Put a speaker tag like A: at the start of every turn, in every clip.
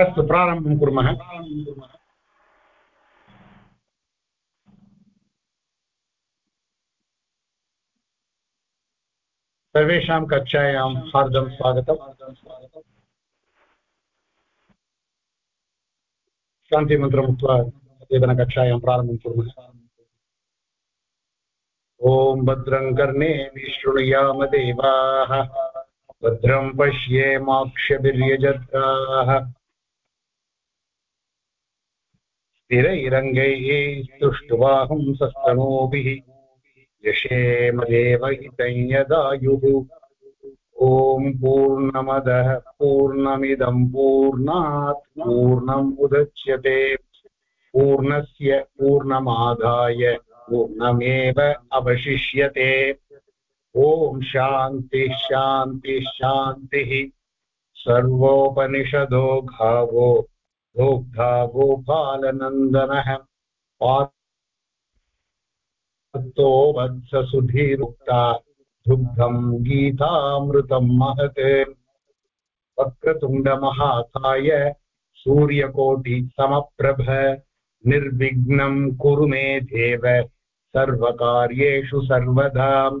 A: अस्तु प्रारम्भं कुर्मः। सर्वेषां कक्षायां हार्दं स्वागतम्। शान्तिमन्त्रम् उक्त्वा अद्यतनकक्षायां प्रारम्भं कुर्मः। ॐ भद्रं कर्णे विशृणुयाम देवाः। भद्रं पश्येमाक्षभिर्यजत्राः स्थिरैरङ्गैः स्तुष्टुवाहं सस्तनोभिः यशेमदेव हितञ्यदायुः ॐ पूर्णमदः पूर्णमिदं पूर्णात् पूर्णम् उदच्यते। पूर्णस्य पूर्णमादाय पूर्णमेव अवशिष्यते। ॐ शान्तिः शान्तिः शान्तिः। सर्वोपनिषदो घावो दोग्धा गोपालनन्दनः तो वत्ससुधीरुक्ता दुग्धम् गीतामृतम् महत्। वक्रतुण्डमहाकाय सूर्यकोटिसमप्रभ निर्विघ्नम् कुरु मे देव। सर्वकार्येषु सर्वदा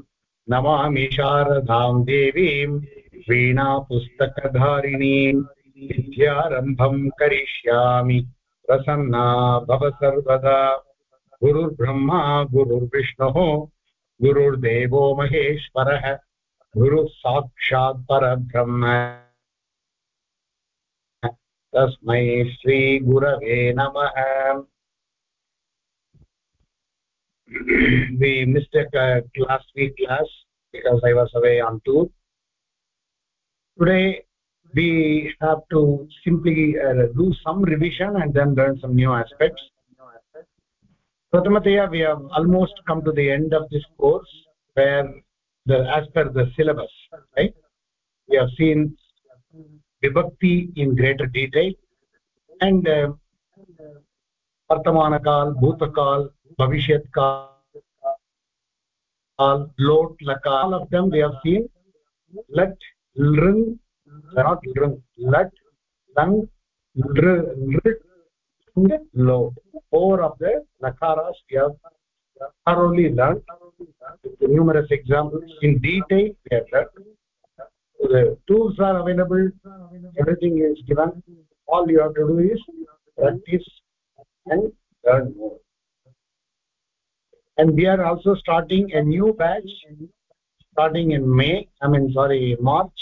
A: नमामि शारदाम् देवीम् वीणापुस्तकधारिणीम्। विद्यारम्भम् करिष्यामि। प्रसन्ना भव सर्वदा। गुरुर्ब्रह्मा, गुरुर्विष्णुः, गुरुर्देवो महेश्वरः गुरुः साक्षात् परब्रह्म। तस्मै श्रीगुरवे नमः। We missed a class week class, because i was away on tour. Today we have to simply uh, do some revision and then learn some new aspects. Pratamataya we have almost come to the end of this course where the as per the syllabus right? We have seen vibhakti in greater detail and uh, bhuta kal bhavishyat kal lot lakal all of them we have seen. Let lrung not lrung let lang lr low. Four of the lakaras we have thoroughly learned numerous examples in detail we have learned the tools are available. Everything is given. All you have to do is practice and learn more. And we are also starting a new batch starting in may i mean sorry march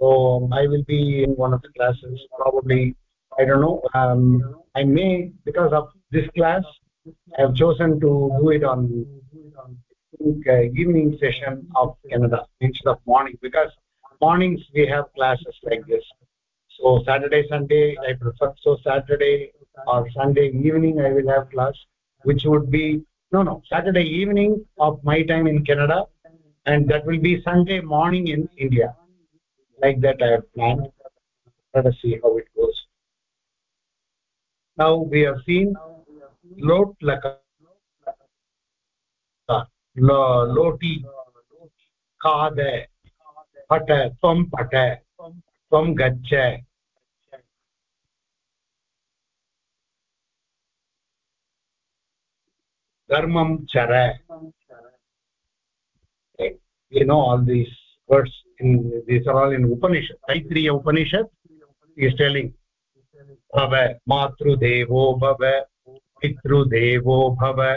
A: so i will be in one of the classes probably i don't know um, i may because of this class i have chosen to do it on uh, evening session of canada instead of morning because mornings we have classes like this. So saturday sunday i prefer so saturday or sunday evening i will have class which would be no no saturday evening of my time in canada and that will be sunday morning in india like that i have planned let us see how it goes now we have seen lot laka loti khade pata tvam pata tvam gaccha dharmam chara you know all these words in these are all in upanishad taitriya upanishad is telling bhava matru devo bhava pitru devo bhava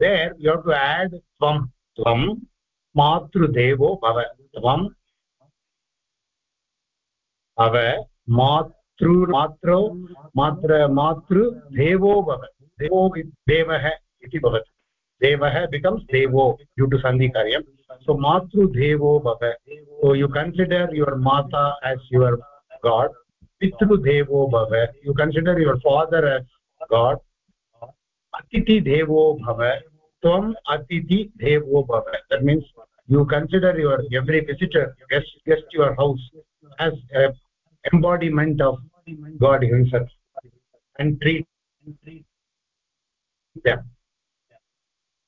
A: there you have to add tvam tvam matru devo bhava tvam bhava matru matro matra matru devo bhava devo devah iti bhavati devah becomes devo due to sandhi karyam so matru devo bhava so you consider your mata as your god. Pitru devo bhava you consider your father as god. Atiti devo bhava tvam atiti devo bhava that means you consider your every visitor guest guest your house as a embodiment of god himself and treat them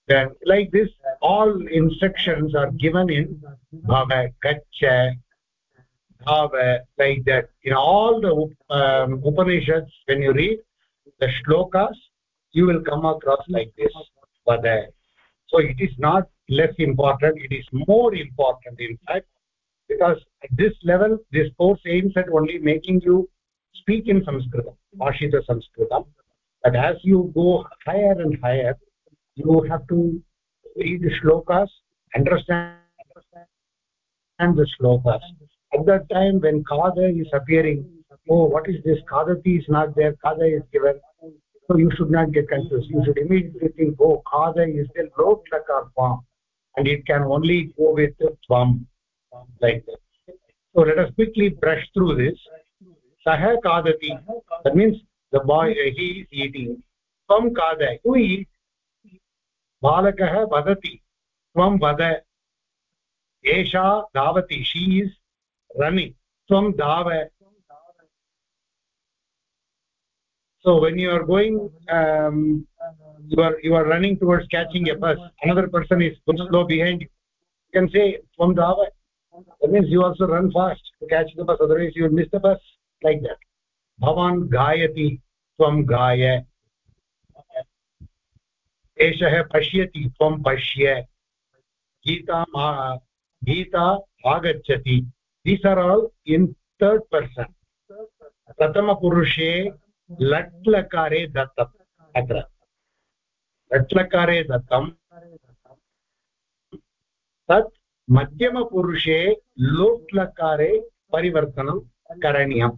A: then like this all instructions are given in bhava kacha dhava like that. In all the um, upanishads when you read the shlokas you will come across like this so it is not less important it is more important in fact because at this level this course aims at only making you speak in sanskritam bhashita sanskritam. But as you go higher and higher you have to read the shlokas understand and the shlokas. At that time when kada is appearing oh what is this? Kadati is not there kada is given. So you should not get confused. You should immediately think oh kada is the lot lakar form and it can only go with the tvam like that. So let us quickly brush through this. Sah kadati that means the boy he is eating. Tvam kada you eat बालकः वदति त्वं वद एषा धावति she is running त्वं धाव so when you are going um, you are you are running towards catching a bus another person is slow behind you you can say tvam dhava that means you also run fast to catch the bus otherwise you will miss the bus like that bhavan gayati tvam gaya एषः पश्यति, त्वं पश्य। गीता गीता आगच्छति। These are all in third person प्रथमपुरुषे लट् लकारे दत्तम्। अत्र। लट् लकारे दत्तं तत् मध्यमपुरुषे लोट् लकारे परिवर्तनं करणीयं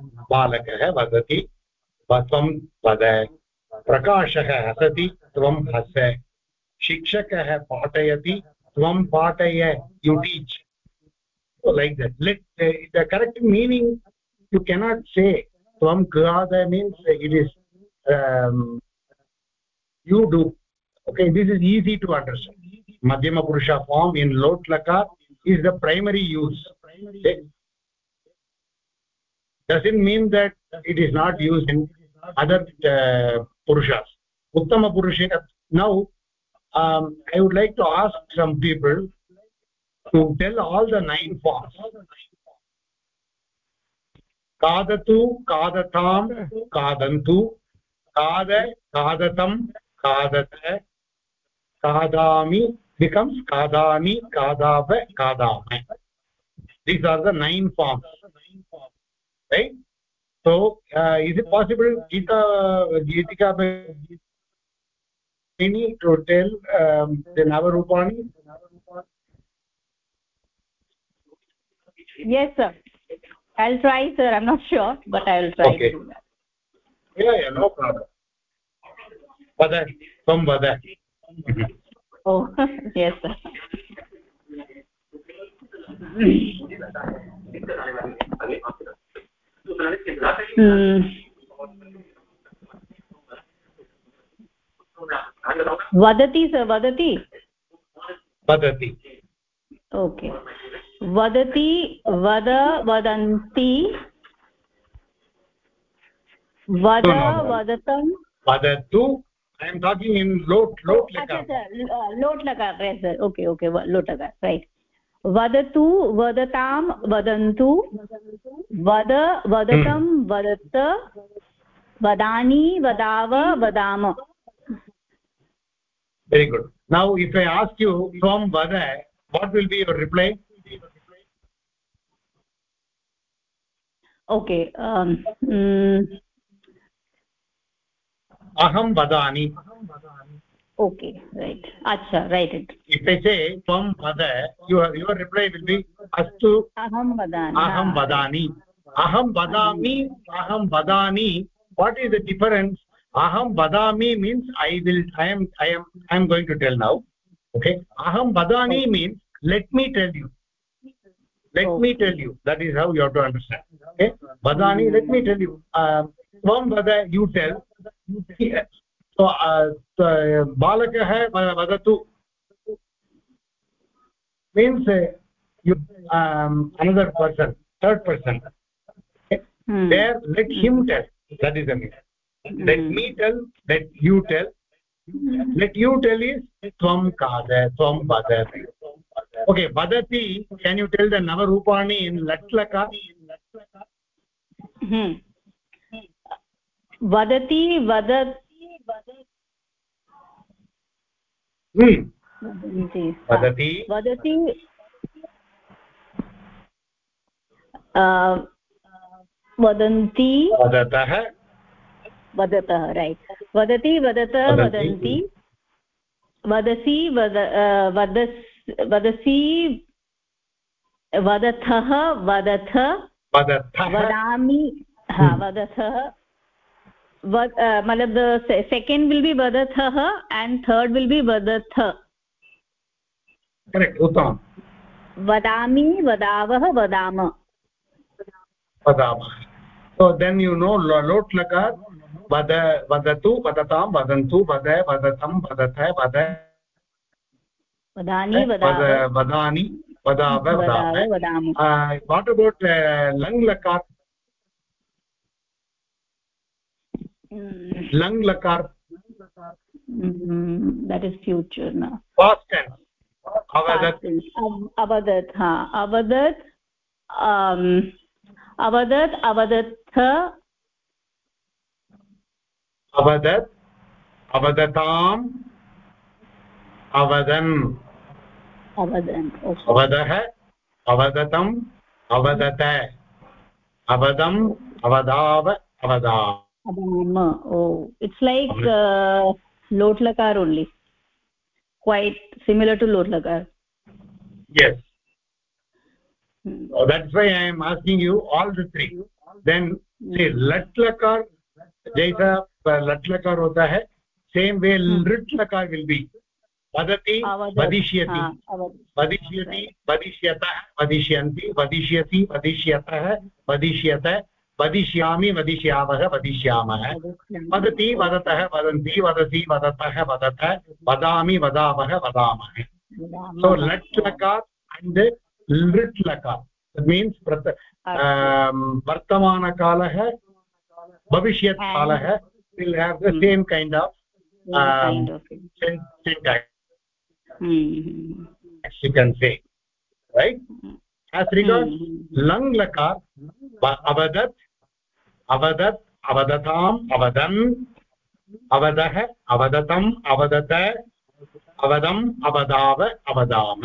A: बालकः वदति, त्वं वद। प्रकाश हसति त्वं हस। शिक्षक पाठयति त्वं पाठय you teach like the correct meaning you cannot say त्वं गाद means it is you do okay this is easy to understand मध्यमपुरुष form in लोट्लका is the primary use Does it mean that it is not used in other uh, purushas uttama purusha now um, i would like to ask some people to tell all the nine forms kadatu kadatam kadantu kada kadatam kadata kadami becomes kadami kadava kadama these are the nine forms right so uh, is it possible geeta geetika any to tell um, the navarupani
B: yes sir i'll try sir i'm not sure but i will try
A: okay.
B: to do that
A: yeah yeah no problem vada tvam vada
B: oh yes sir Hmm. वदति स वदति।
A: वदति।
B: Okay. वदति वद वदन्ति। वद. वदतं।
A: वदतु। Talking in lot lot
B: अच्छा सर लोट् लकार सर ओके ओके लोट् लकार रैट् वदतु वदतां वदन्तु। वद वदतं वदत वदानि वदाव वदाम।
A: वेरि गुड् नौ इ आस्क् यु त्वं वद what will be your reply okay अहं
B: वदामि okay right. Acha right.
A: if i say tvam vada your your reply will be astu
B: aham vadani.
A: Aham vadani. Aham vadami aham vadani. What is the difference? Aham vadami means i will i am i am i am going to tell now. Okay? Aham vadani means let me tell you. Let me tell you. That is how you have to understand. Okay? Vadani let me tell you. Um tvam vada you tell. बालकः वदतु। Means another person third person there let him tell that is अमी let me tell let you tell let you tell is त्वं काद त्वं पद okay वदति can you tell the नव रूपाणी इन
B: in लट्लका वदति वद
A: hmm
B: vadati vadati वदन्ति।
A: वदतः।
B: वदतः रैट् वदति वदतः वदन्ति। वदसि वद वदस् वदसि वदथः वदथ। वदामि। हा मतलब सेकेंड विल बी वदथ एंड थर्ड विल बी वदथ करेक्ट
A: उत्तम।
B: वदामि वदावः वदाम।
A: वदाम। सो
B: देन यू
A: नो लोट लकार वद वदतु वदतां वदन्तु वद वदत वदथ वद। वदानि
B: वदा वदानि वदाव वदाम। वाट
A: अबाउट लंग लकार
B: लङ् लकार दट् अवदत् अवदत् अवदत्
A: अवदत् अवदताम् अवदन्
B: अवदन्
A: अवदः अवदतम् अवदत अवदम् अवदाव अवदा अवदाम
B: oh it's like uh, lotlakar only quite similar to lotlakar
A: yes Hmm. oh, that's why i am asking you all the three then see latlakar jaisa latlakar hota hai same way lritlakar will be वदति वदिष्यति वदिष्यति वदिष्यतः वदिष्यन्ति वदिष्यति वदिष्यतः वदिष्यत वदिष्यामि वदिष्यामः वदिष्यामः। वदति वदतः वदन्ति वदति वदतः वदत वदामि वदामः वदामः। So lat lakar and लृट् लकार means वर्तमानकालः भविष्यत् कालः will have the same kind of you can say right? As regards lang lakar avadat अवदत् अवदताम् अवदन् अवदः अवदतम् अवदत अवदम् अवदाव अवदाम।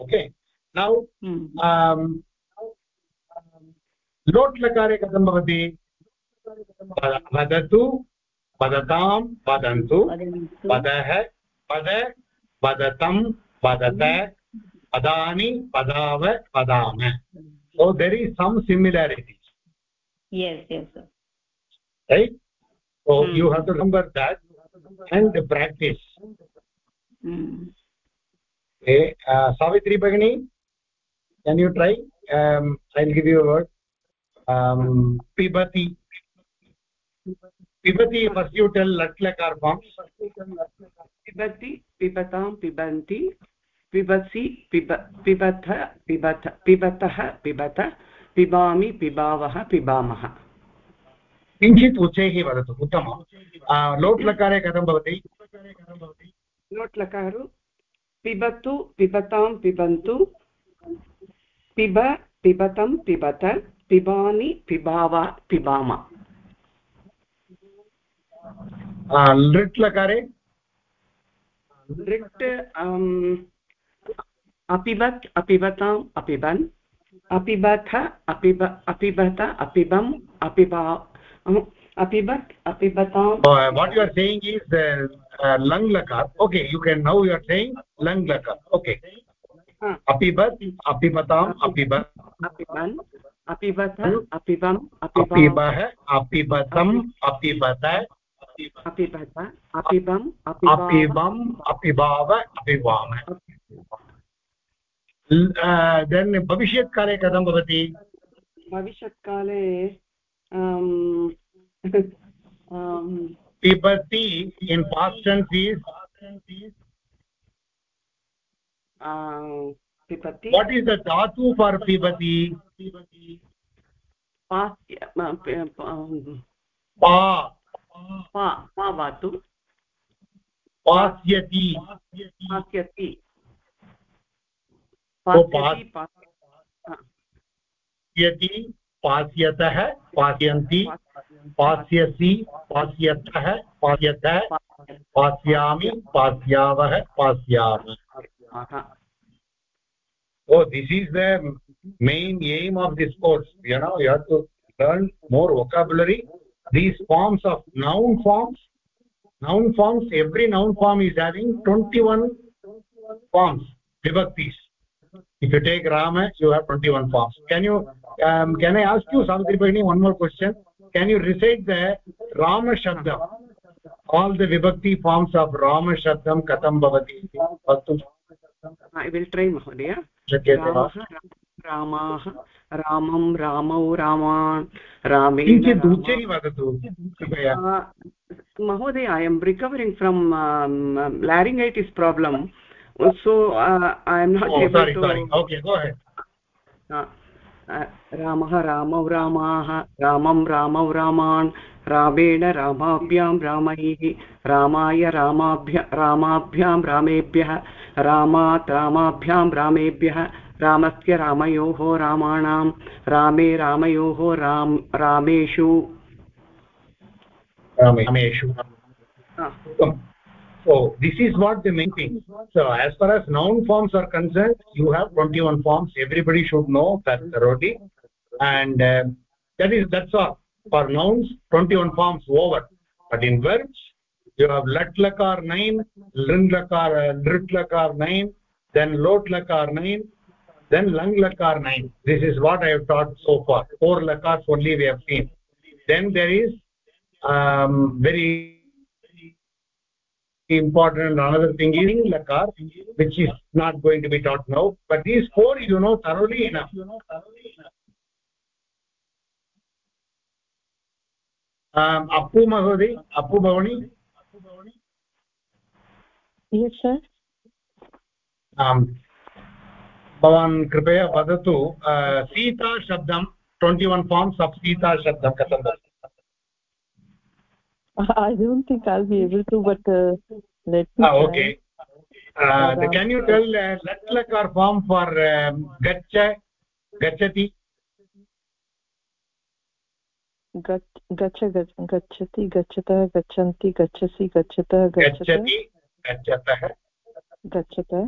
A: ओके? नौ लोट् हम्म। um, लकारे कथं भवति? वदतु वदतां वदन्तु। वदः पद वदतं। वदत हम्म। पदानि पदाव पदाम। So there is some similarities
B: yes yes sir.
A: Right? So hmm. you have to remember that and practice. Hmm. okay uh, savitri bagini can you try? Um, i'll give you a word. Um, pibati. Pibati first you tell latlakar forms.
C: Pibati pibatam pibanti पिबसि पिब पिबथ पिबथ पिबतः पिबत पिबामि पिबावः पिबामः।
A: किञ्चित् उच्चैः वदतु उत्तमं लोट् लकारे कथं भवति?
C: लोट् लकारु पिबतु पिबतां पिबन्तु पिब पिबतं पिबत पिबानि पिबाव पिबाम।
A: लृट् लकारे?
C: लृट् अपिबत् अपिबताम् अपिबन् अपिबथ अपिब अपिबत अपिबम् अपिबा apibat apibatam
A: uh, what you are saying is the uh, lang lakar okay you can now you are saying lang lakar okay uh. apibat apibatam apibat
C: apiban apibata apibam
A: apibah apibatam apibata
C: apibata apibam
A: apibam apibava apivama then भविष्यत्काले कथं भवति?
C: भविष्यत्काले
A: पिबति। In past
C: and
A: what is the for
C: पिबति
A: पास्यति। यदि
C: पास्यतः
A: पास्यन्ति पास्यसि पास्यतः पास्यत पास्यामि पास्यावः पास्याम। ओ this is the main aim of this course you know you have to learn more vocabulary these forms of noun forms noun forms every noun form is having twenty one forms if you take rama you have 21 forms can you um, can i ask you savitri bagini one more question can you recite the rama shabdam all the vibhakti forms of rama shabdam katam bhavati vaktum
C: i will try mahodaya
A: शक्यते वा
C: रामाः रामं रामौ रामान् रामेण
A: किञ्चित् उच्चैः वदतु कृपया
C: महोदय I am recovering from laryngitis problem so uh, i am not
A: oh,
C: able
A: sorry,
C: to
A: sorry. okay go ahead.
C: रामः रामौ रामाः रामं रामौ रामान् रामेण रामाभ्यां रामैः रामाय रामाभ्य रामाभ्यां रामेभ्यः रामात् रामाभ्यां रामेभ्यः रामस्य रामयोः रामाणां रामे रामयोः Ram रामेषु
A: रामेषु so this is what the main thing. So as far as noun forms are concerned you have 21 forms. Everybody should know that thoroughly and uh, that is that's all. For nouns 21 forms over. But in verbs you have lat lakar 9 lin lakar lrit lakar 9 then lot lakar 9 then lang lakar 9 this is what i have taught so far. Four lakars only we have seen. Then there is um, very important another thing is lakar which is not going to be taught now but these four you know thoroughly enough you know thoroughly enough um appu mahodai appu bhavani appu bhavani
D: yes sir
A: um भवान् कृपया वदतु सीता शब्दं twenty one forms of Sita शब्दं कथं
D: i don't think i'll be able to but uh, let me
A: ah, okay uh, the, can you tell uh, lat lakar form for um, gaccha gachati
D: गच्छ गच्छति गच्छतः गच्छन्ति गच्छसि गच्छतः
A: गच्छति गच्छतः
D: गच्छतः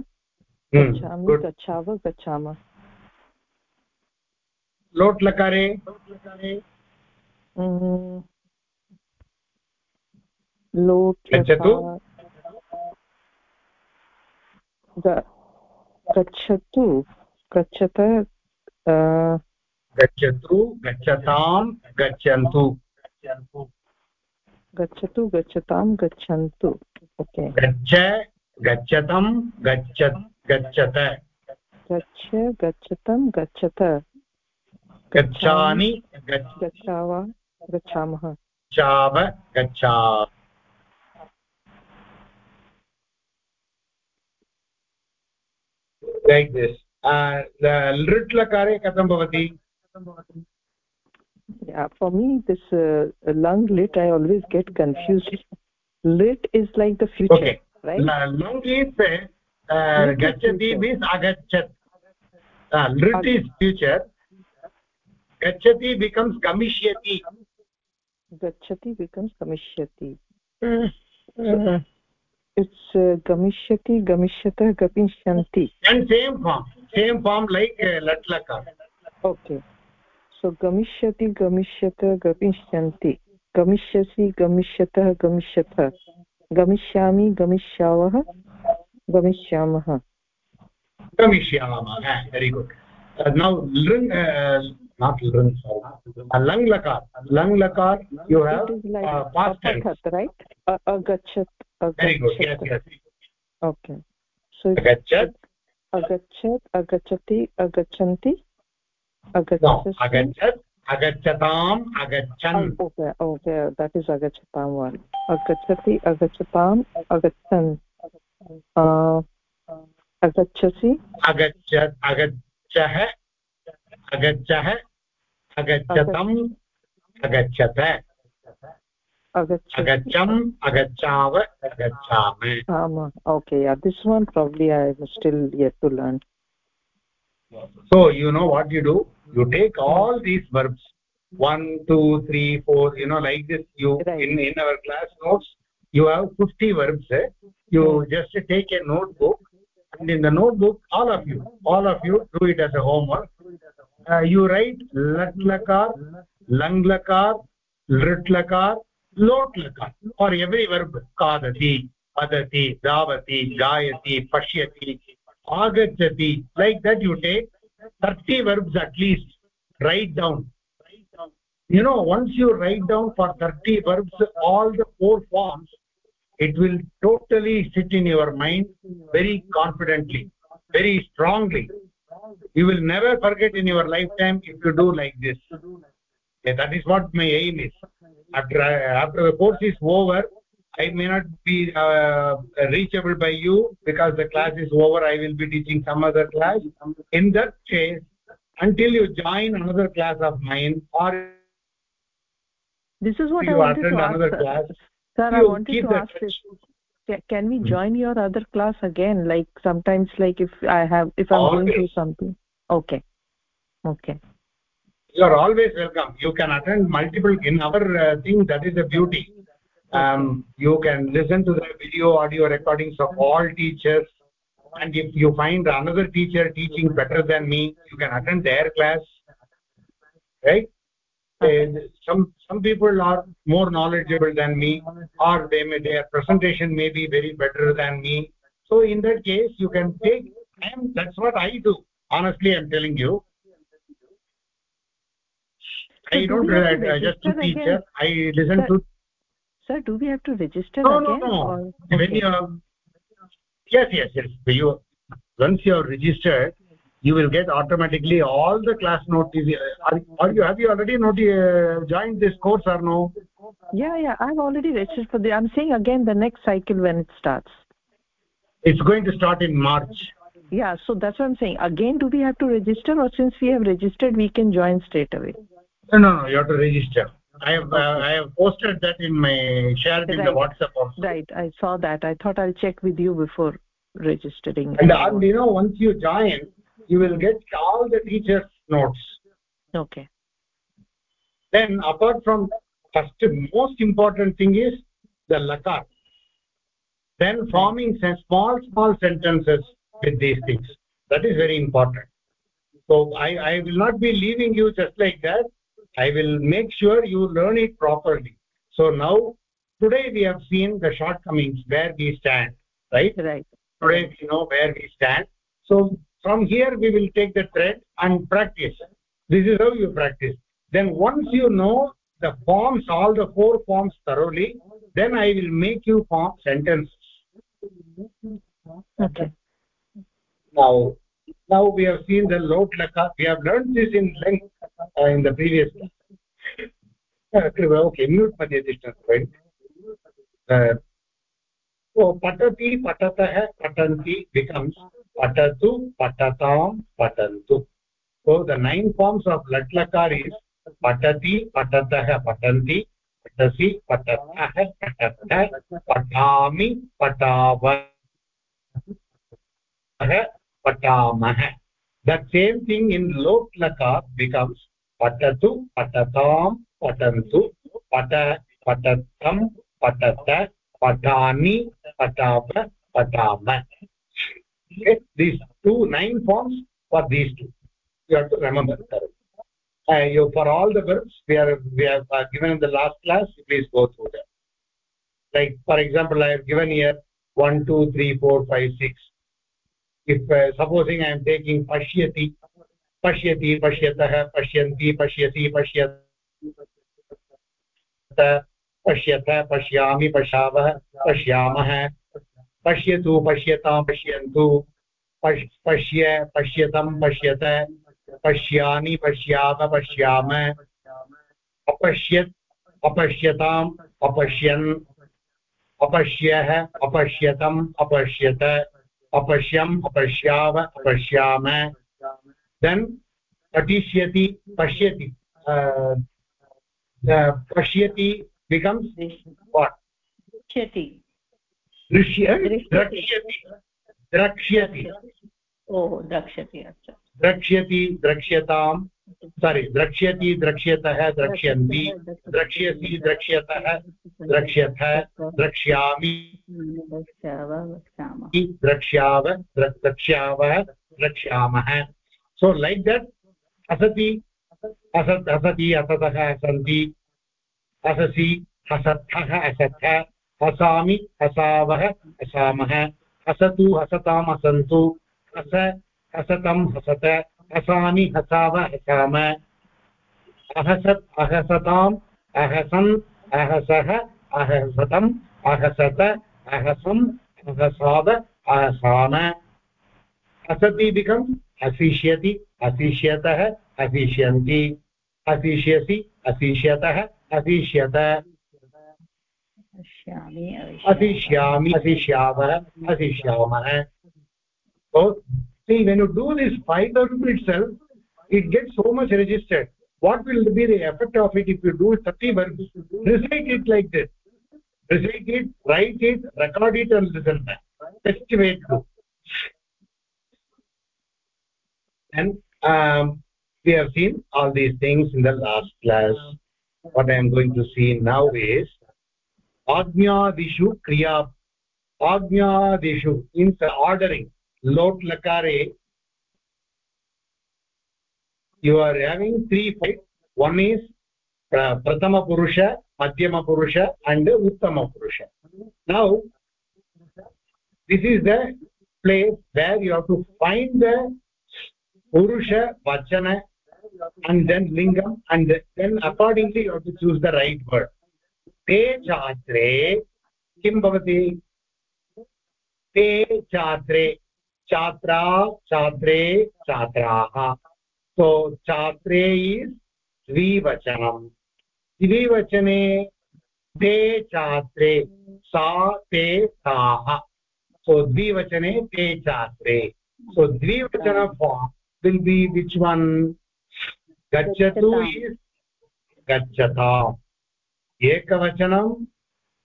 D: गच्छामि गच्छाव गच्छामः
A: लोट् लकारे
D: लोट्
A: गच्छतु
D: गच्छतु गच्छत
A: गच्छतु गच्छतां गच्छन्तु।
D: गच्छतु गच्छतां गच्छन्तु। ओके।
A: गच्छ गच्छतं गच्छ गच्छत।
D: गच्छ गच्छतं गच्छत।
A: गच्छामि
D: गच्छाव गच्छामः।
A: गच्छाव गच्छा like this. Uh, the lrit lakare katham
D: yeah for me this uh, lung lit i always get confused. Lit is like the future
A: okay.
D: right?
A: Lung is uh, gachati means agachat uh, lit is future. Gachati becomes gamishyati
D: gachati becomes gamishyati so, it's uh, gamishyati gamishyatah gamishanti
A: and same form same form like uh, lat lakar
D: okay so gamishyati gamishyatah gamishanti गमिष्यसि गमिष्यतः गमिष्यतः गमिष्यामि गमिष्यावः गमिष्यामः
A: गमिष्यामः very good uh, now lung uh, not lung sorry lang lakar. Lang lakar you have
D: like
A: uh, past tense.
D: right? Agachat
A: very good. Yes yes.
D: Okay. So
A: agachat
D: agachat agachati agachanti
A: no agachat agacchatam agachan
D: oh, okay okay. That is agachatam one. Agachati agachatam agachan uh agachasi
A: agachat अगच्छ अगच्छः अगच्छतम् अगच्छत अगच्छम् अगच्छाव
D: अगच्छामि okay this one problem I still yet to learn
A: so you know what you do you take all these verbs one two three four you know like this you in in our class notes you have fifty verbs you just take a notebook and in the notebook all of you all of you do it as a homework. Uh, you write lat lakar lang lakar lrit lakar lot lakar for every verb. Kadati padati davati gayati pashyati agachati. Like that you take 30 verbs at least. Write down. You know once you write down for 30 verbs all the four forms it will totally sit in your mind very confidently very strongly. You will never forget in your lifetime if you do like this. Yeah, that is what my aim is. After after the course is over i may not be uh, reachable by you because the class is over. I will be teaching some other class. In that case until you join another class of mine or
D: this is what I wanted to another ask, class sir i wanted to ask this can we hmm. join your other class again? Like sometimes like if i have if i'm always. going through something. Okay. Okay.
A: You are always welcome. You can attend multiple in our uh, thing. That is the beauty. Um, you can listen to the video audio recordings of all teachers. And if you find another teacher teaching better than me you can attend their class. Right and some some people are more knowledgeable than me or they may their presentation may be very better than me. So in that case you can take and that's what i do. Honestly i'm telling you. So i don't uh, just to teacher. i listen
D: sir,
A: to
D: sir do we have to register
A: no,
D: again
A: no. no okay. when you yes yes yes. You once you are registered you will get automatically all the class notes are, are you have you already not, uh, joined this course or no?
D: Yeah yeah i've already registered for the i'm saying again the next cycle when it starts.
A: It's going to start in march.
D: Yeah so that's what i'm saying. Again do we have to register or since we have registered we can join straight away?
A: No no, no you have to register. I have okay. uh, i have posted that in my shared in the whatsapp also.
D: right i saw that. I thought i'll check with you before registering.
A: And, and you know once you join you will get all the teachers notes.
D: Okay.
A: Then apart from first most important thing is the lakar then hmm. forming small small sentences with these things. That is very important. So i i will not be leaving you just like that. I will make sure you learn it properly. So now today we have seen the shortcomings where we stand right?
D: Right.
A: Today we know where we stand. So from here we will take the thread and practice. This is how you practice. Then once you know the forms all the four forms thoroughly then i will make you form sentences.
D: Okay.
A: Now now we have seen the lot laka we have learned this in length uh, in the previous uh, okay mute madhye distance right? Uh, so patati patatah patanti becomes patatu patatam patantu so the nine forms of lat lakar is patati patatah patanti patasi patatah patatta patami patava patamah that same thing in lok lakar becomes patatu patatam patantu pata patatam patatta patani patava patama okay these two nine forms for these two you have to remember uh, you for all the verbs we are we have uh, given in the last class please go through them like for example i have given here 1 2 3 4 5 6 if uh, supposing i am taking pashyati pashyati pashyatah pashyanti pashyasi pashyat पश्यत पश्यामि पश्यावः पश्यामः पश्यतु, पश्यतां पश्यन्तु। पश्य पश्यतं पश्यत, पश्यामि, पश्याम पश्याम। अपश्यत् अपश्यताम् अपश्यन्। अपश्यः अपश्यतम् अपश्यत। अपश्यम् अपश्याव, अपश्याम। देन् पठिष्यति, पश्यति। पश्यति becomes what?
B: दृश्यति
A: दृश्य द्रक्ष्यति। द्रक्ष्यति।
B: ओहो द्रक्ष्यति अस्तु
A: द्रक्ष्यति द्रक्ष्यताम् सारि द्रक्ष्यति द्रक्ष्यतः द्रक्ष्यन्ति। द्रक्ष्यसि द्रक्ष्यतः द्रक्ष्यथ द्रक्ष्यामि। द्रक्ष्याव द्रक्ष्यावः द्रक्ष्यामः। So like that असति। असत् असति असतः असन्ति। अससि हसत्थः असत्थ हसामि, हसावः, हसामः। हसतु हसताम् हसन्तु। हस, हसतं, हसत। हसामि, हसाव, हसाम। अहसत्, अहसताम्, अहसन्, अहसः अहसतम् अहसत अहसम् अहसाव अहसाम। असति बिकम् अशिष्यति अशिष्यतः अशिष्यन्ति अशिष्यसि अशिष्यतः अशिष्यत अशिष्यामि अशिष्यावः अशिष्यामः so see when you do this 5000 itself it gets so much registered what will be the effect of it if you do 30 verbs recite it like this recite it write it record it and listen back best way to do and um, we have seen all these things in the last class what i am going to see now is आज्ञादिषु क्रिया, आज्ञादिषु in ordering लोट् लकारे। You are having three first one is प्रथमपुरुष मध्यमपुरुष and उत्तमपुरुष now this is the place where you have to find the पुरुष वचन and then लिङ्गम् and then accordingly you have to choose the right word te chatre kim bhavati te chatre छात्रा छात्रे छात्राः सो छात्रे is द्विवचनम्। द्विवचने ते छात्रे सा ते ताः। सो द्विवचने ते छात्रे सो द्विवचन form will be which one गच्छतु इस् गच्छताम् एकवचनं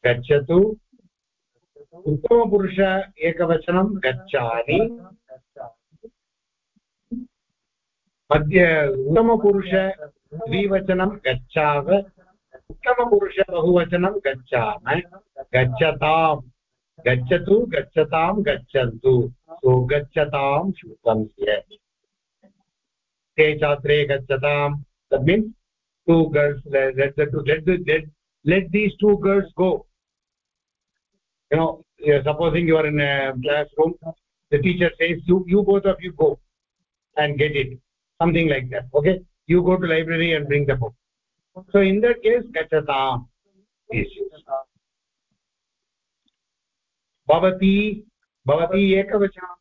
A: गच्छतु। उत्तमपुरुष एकवचनं गच्छामि। मध्य उत्तमपुरुष द्विवचनं गच्छाव। उत्तमपुरुष बहुवचनं गच्छाम। गच्छताम्। गच्छतु गच्छतां गच्छन्तु। सो गच्छतां श्रुतं ते छात्रे गच्छतां means two girls let, let, let, let, let these two girls go you know supposing you are in a classroom the teacher says you you both of you go and get it something like that okay you go to library and bring the book so in that case gachatam is भवती भवती एकवचनं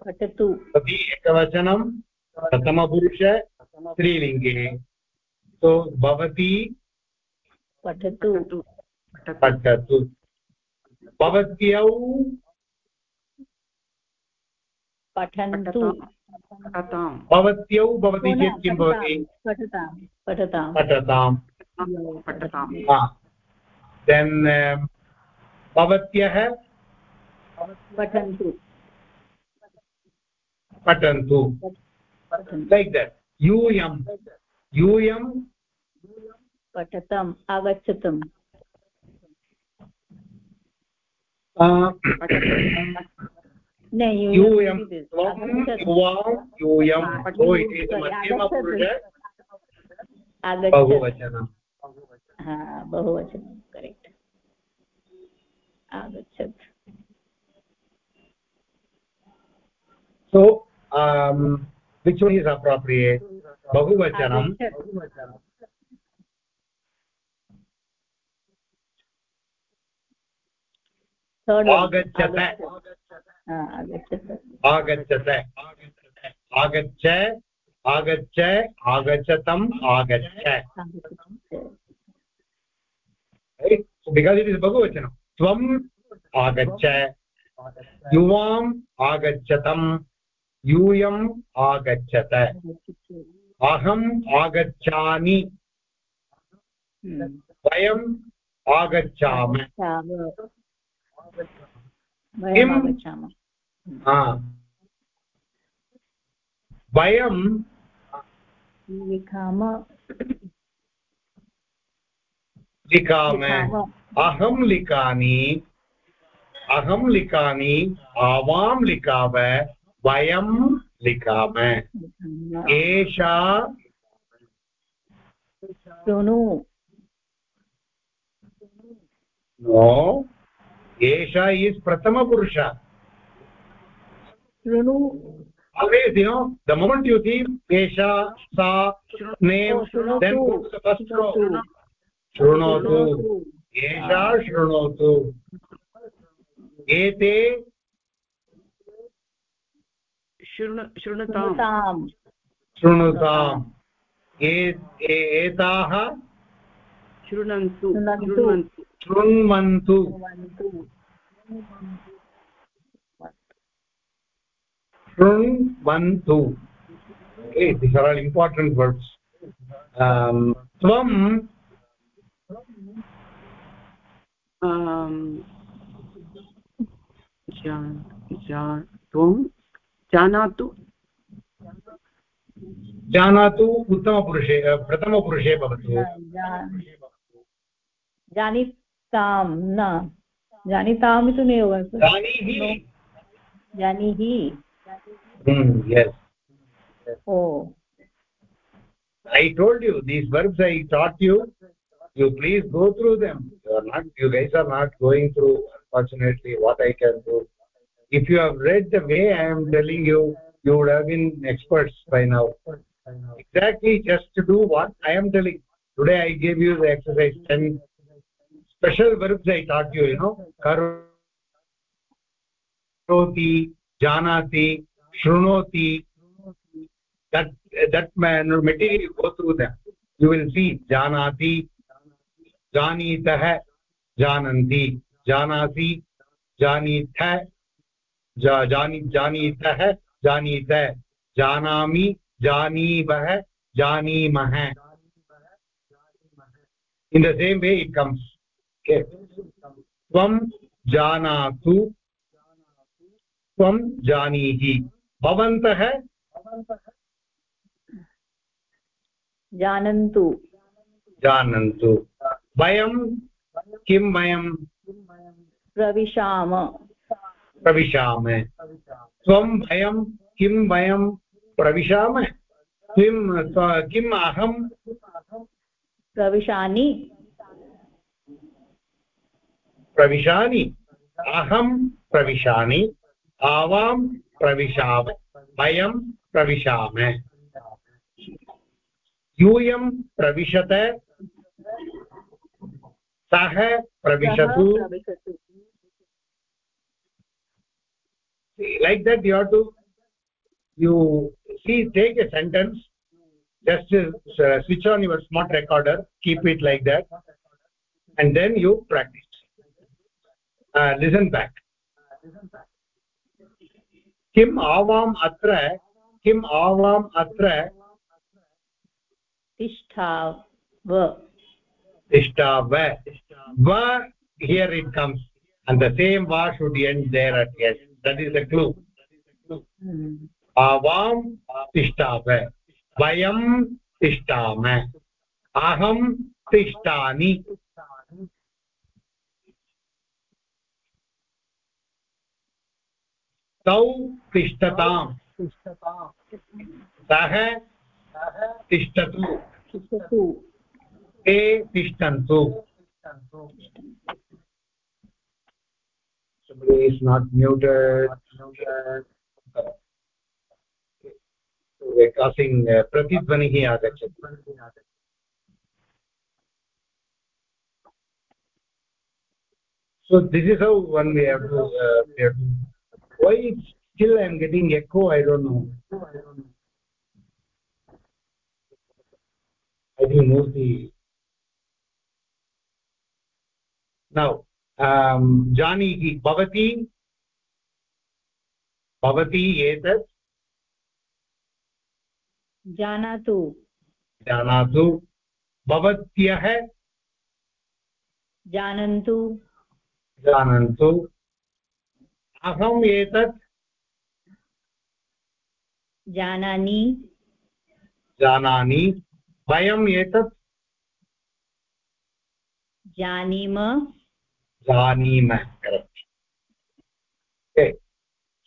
B: पठतु
A: भवती एकवचनं प्रथमपुरुष स्त्रीलिङ्गे सो भवती
B: पठतु।
A: पठतु। भवत्यौ
B: पठन्तु।
A: भवत्यौ भवति चेत् किं भवति? पठताम्। देन् भवत्यः
B: पठन्तु।
A: पठन्तु। Like that. यूयं यूयं
B: पठतम् आगच्छतम्
A: बहुवचनं
B: करेक्ट् आगच्छत्
A: so um which one is appropriate bahuvachanam आगच्छत आगच्छत आगच्छ आगच्छ आगच्छतम् आगच्छ बिकास् इट् इस् बहुवचनं त्वम् आगच्छ युवाम् आगच्छतम् यूयम् आगच्छत अहम् आगच्छामि वयम् आगच्छाम
B: किम्
A: वयं
B: लिखाम
A: लिखाम अहं लिखामि अहं लिखामि आवां लिखाव वयं लिखाम एषा
B: शृणु
A: नो एषा इस् प्रथमपुरुष।
B: शृणु।
A: Always you know the moment you see एषा सा नेम् शृणोतु। एषा शृणोतु। एते
C: शृणुताम्।
A: एताः
C: शृण्वन्तु।
A: शृण्वन्तु। शृण्वन्तु। इम्पार्टेण्ट् um,
C: um, वर्ड्स् त्वं। जानातु।
A: जानातु उत्तमपुरुषे प्रथमपुरुषे भवतु।
B: जानीतां न जानीताम् इति नैव
A: जानीहि
B: जानीहि
A: yes
B: oh
A: i told you these verbs i taught you you please go through them you are not you guys are not going through unfortunately what i can do if you have read the way i am telling you you would have been experts by now exactly just to do what i am telling today i gave you the exercise 10 special verbs i taught you you know karoti janati shrunoti that that man material you go through them you will see janati janitah jananti janasi janitha जानी जानीतः जानीत जानामि जानीमः जानीमः in the same way it comes okay tvam janatu त्वं जानीहि। भवन्तः?
B: जानन्तु।
A: जानन्तु। वयं किं वयं?
B: प्रविशाम।
A: प्रविशाम। त्वं वयं किं वयं? प्रविशाम। किं किम् अहं?
B: प्रविशानि
A: प्रविशानि अहं प्रविशामि आवां प्रविशाम वयं प्रविशाम यूयं प्रविशत सः प्रविशतु like that you have to you see take a sentence just uh, switch on your smart recorder keep it like that and then you practice uh, listen back किम् आवाम् अत्र किम् आवाम् अत्र
B: तिष्ठाव
A: तिष्ठाव va here it comes and the same va should end there at end that is the clue आवां तिष्ठाव वयं तिष्ठाम अहं तिष्ठामि तौ तिष्ठताम् सः तिष्ठतु ते तिष्ठन्तु somebody is not muted causing प्रतिध्वनिः आगच्छति so this is how one we have to, uh, we have to why still i am getting echo i don't know i didn't know the now um janihi bhavati bhavati etat
B: जानातु
A: जानातु भवत्यः
B: जानन्तु
A: जानन्तु अहम् एतत्
B: जानानि
A: जानानि वयम् एतत्
B: जानीम।
A: जानीम।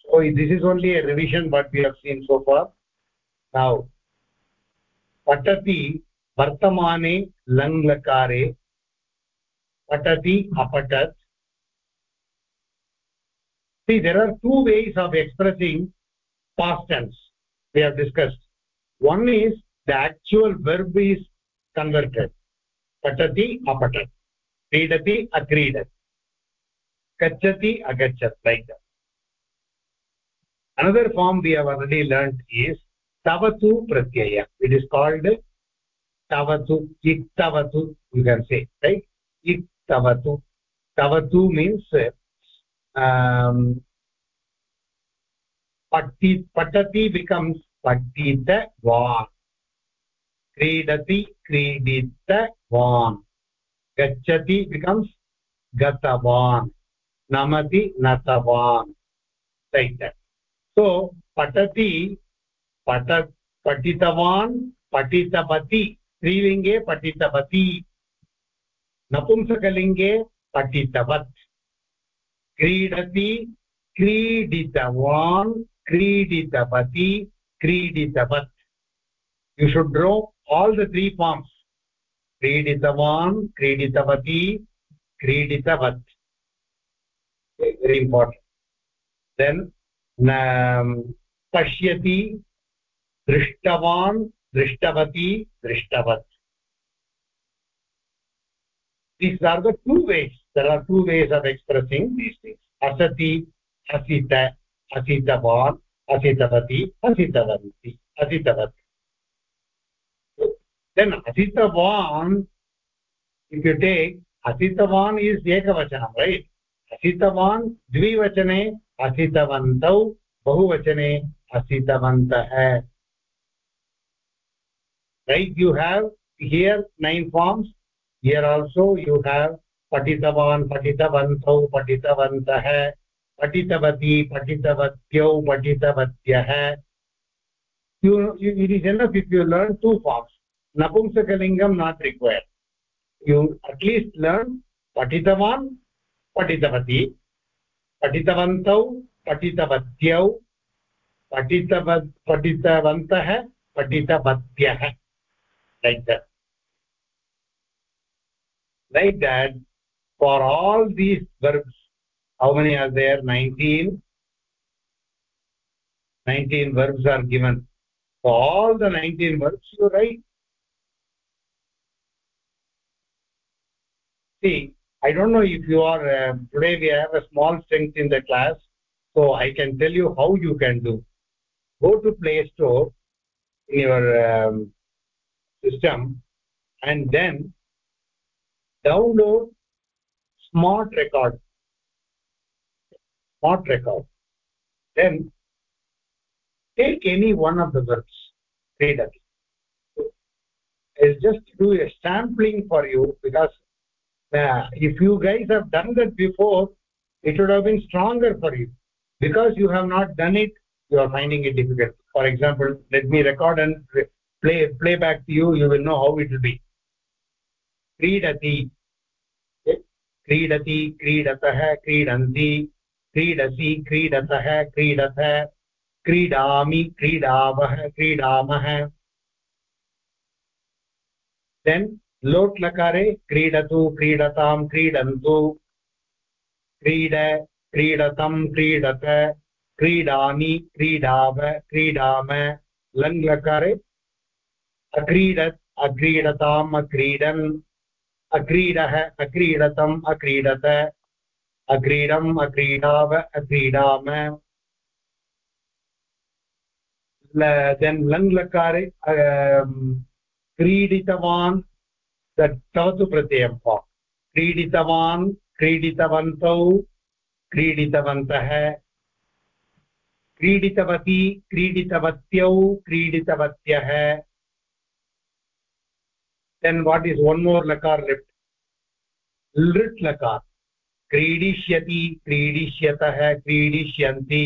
A: So this is only a revision but we have seen so far now पठति वर्तमाने लङ्लकारे पठति अपठत् see there are two ways of expressing past tense we have discussed one is the actual verb is converted patati apatat क्रीडति अक्रीडत् गच्छति agachat like that another form we have already learned is tavatu pratyaya it is called tavatu ittavatu you can say right ittavatu tavatu means um patati becomes pattita van क्रीडति क्रीडितवान् गच्छति namati natavan like that so patati patat patitavan patitavati स्त्रीलिङ्गे पठितवती नपुंसकलिङ्गे पठितवत् क्रीडति क्रीडितवान् क्रीडितवती क्रीडितवत् you should draw all the three forms क्रीडितवान् क्रीडितवती क्रीडितवत् very important then पश्यति दृष्टवान् दृष्टवती दृष्टवत् these are the two ways There are two ways of expressing these things asati asita asitavan asitavati asitavanti asitavat then asitavan if you take asitavan is ekavachanam right asitavan dvivachane asitavantau bahuvachane asitavantah right you have here nine forms here also you have पठितवान् पठितवन्तौ पठितवन्तः। पठितवती पठितवत्यौ पठितवत्यः। It is you learn two forms नपुंसकलिङ्गं not required you at least learn पठितवान् पठितवती पठितवन्तौ पठितवत्यौ पठितव पठितवन्तः पठितवत्यः right that for all these verbs how many are there? 19 19 verbs are given. For all the 19 verbs you write. See i don't know if you are uh, today we have a small strength in the class so i can tell you how you can do. Go to play store in your um, system and then download smart record. Smart record. Then take any one of the verbs read it is just do a sampling for you because uh, if you guys have done that before it would have been stronger for you. Because you have not done it you are finding it difficult. For example let me record and play play back to you you will know how it will be. Read at the क्रीडति क्रीडतः क्रीडन्ति। क्रीडसि क्रीडतः क्रीडथ क्रीडामि क्रीडावः क्रीडामः। Then लोट् लकारे क्रीडतु, क्रीडतां क्रीडन्तु। Creed, क्रीडतं क्रीडत। क्रीडामि क्रीडाव, क्रीडाम। लङ् लकारे अक्रीडत् अक्रीडताम् अक्रीडन्। अक्रीडः अक्रीडतम् अक्रीडत। अक्रीडम् अक्रीडाव अक्रीडाम। Then लङ् लकारे क्रीडितवान् तवतु प्रत्ययं वा क्रीडितवान्, क्रीडितवन्तौ, क्रीडितवन्तः। क्रीडितवती, क्रीडितवत्यौ, क्रीडितवत्यः। Then what is one more lakar left लृट् लकार क्रीडिष्यति क्रीडिष्यतः क्रीडिष्यन्ति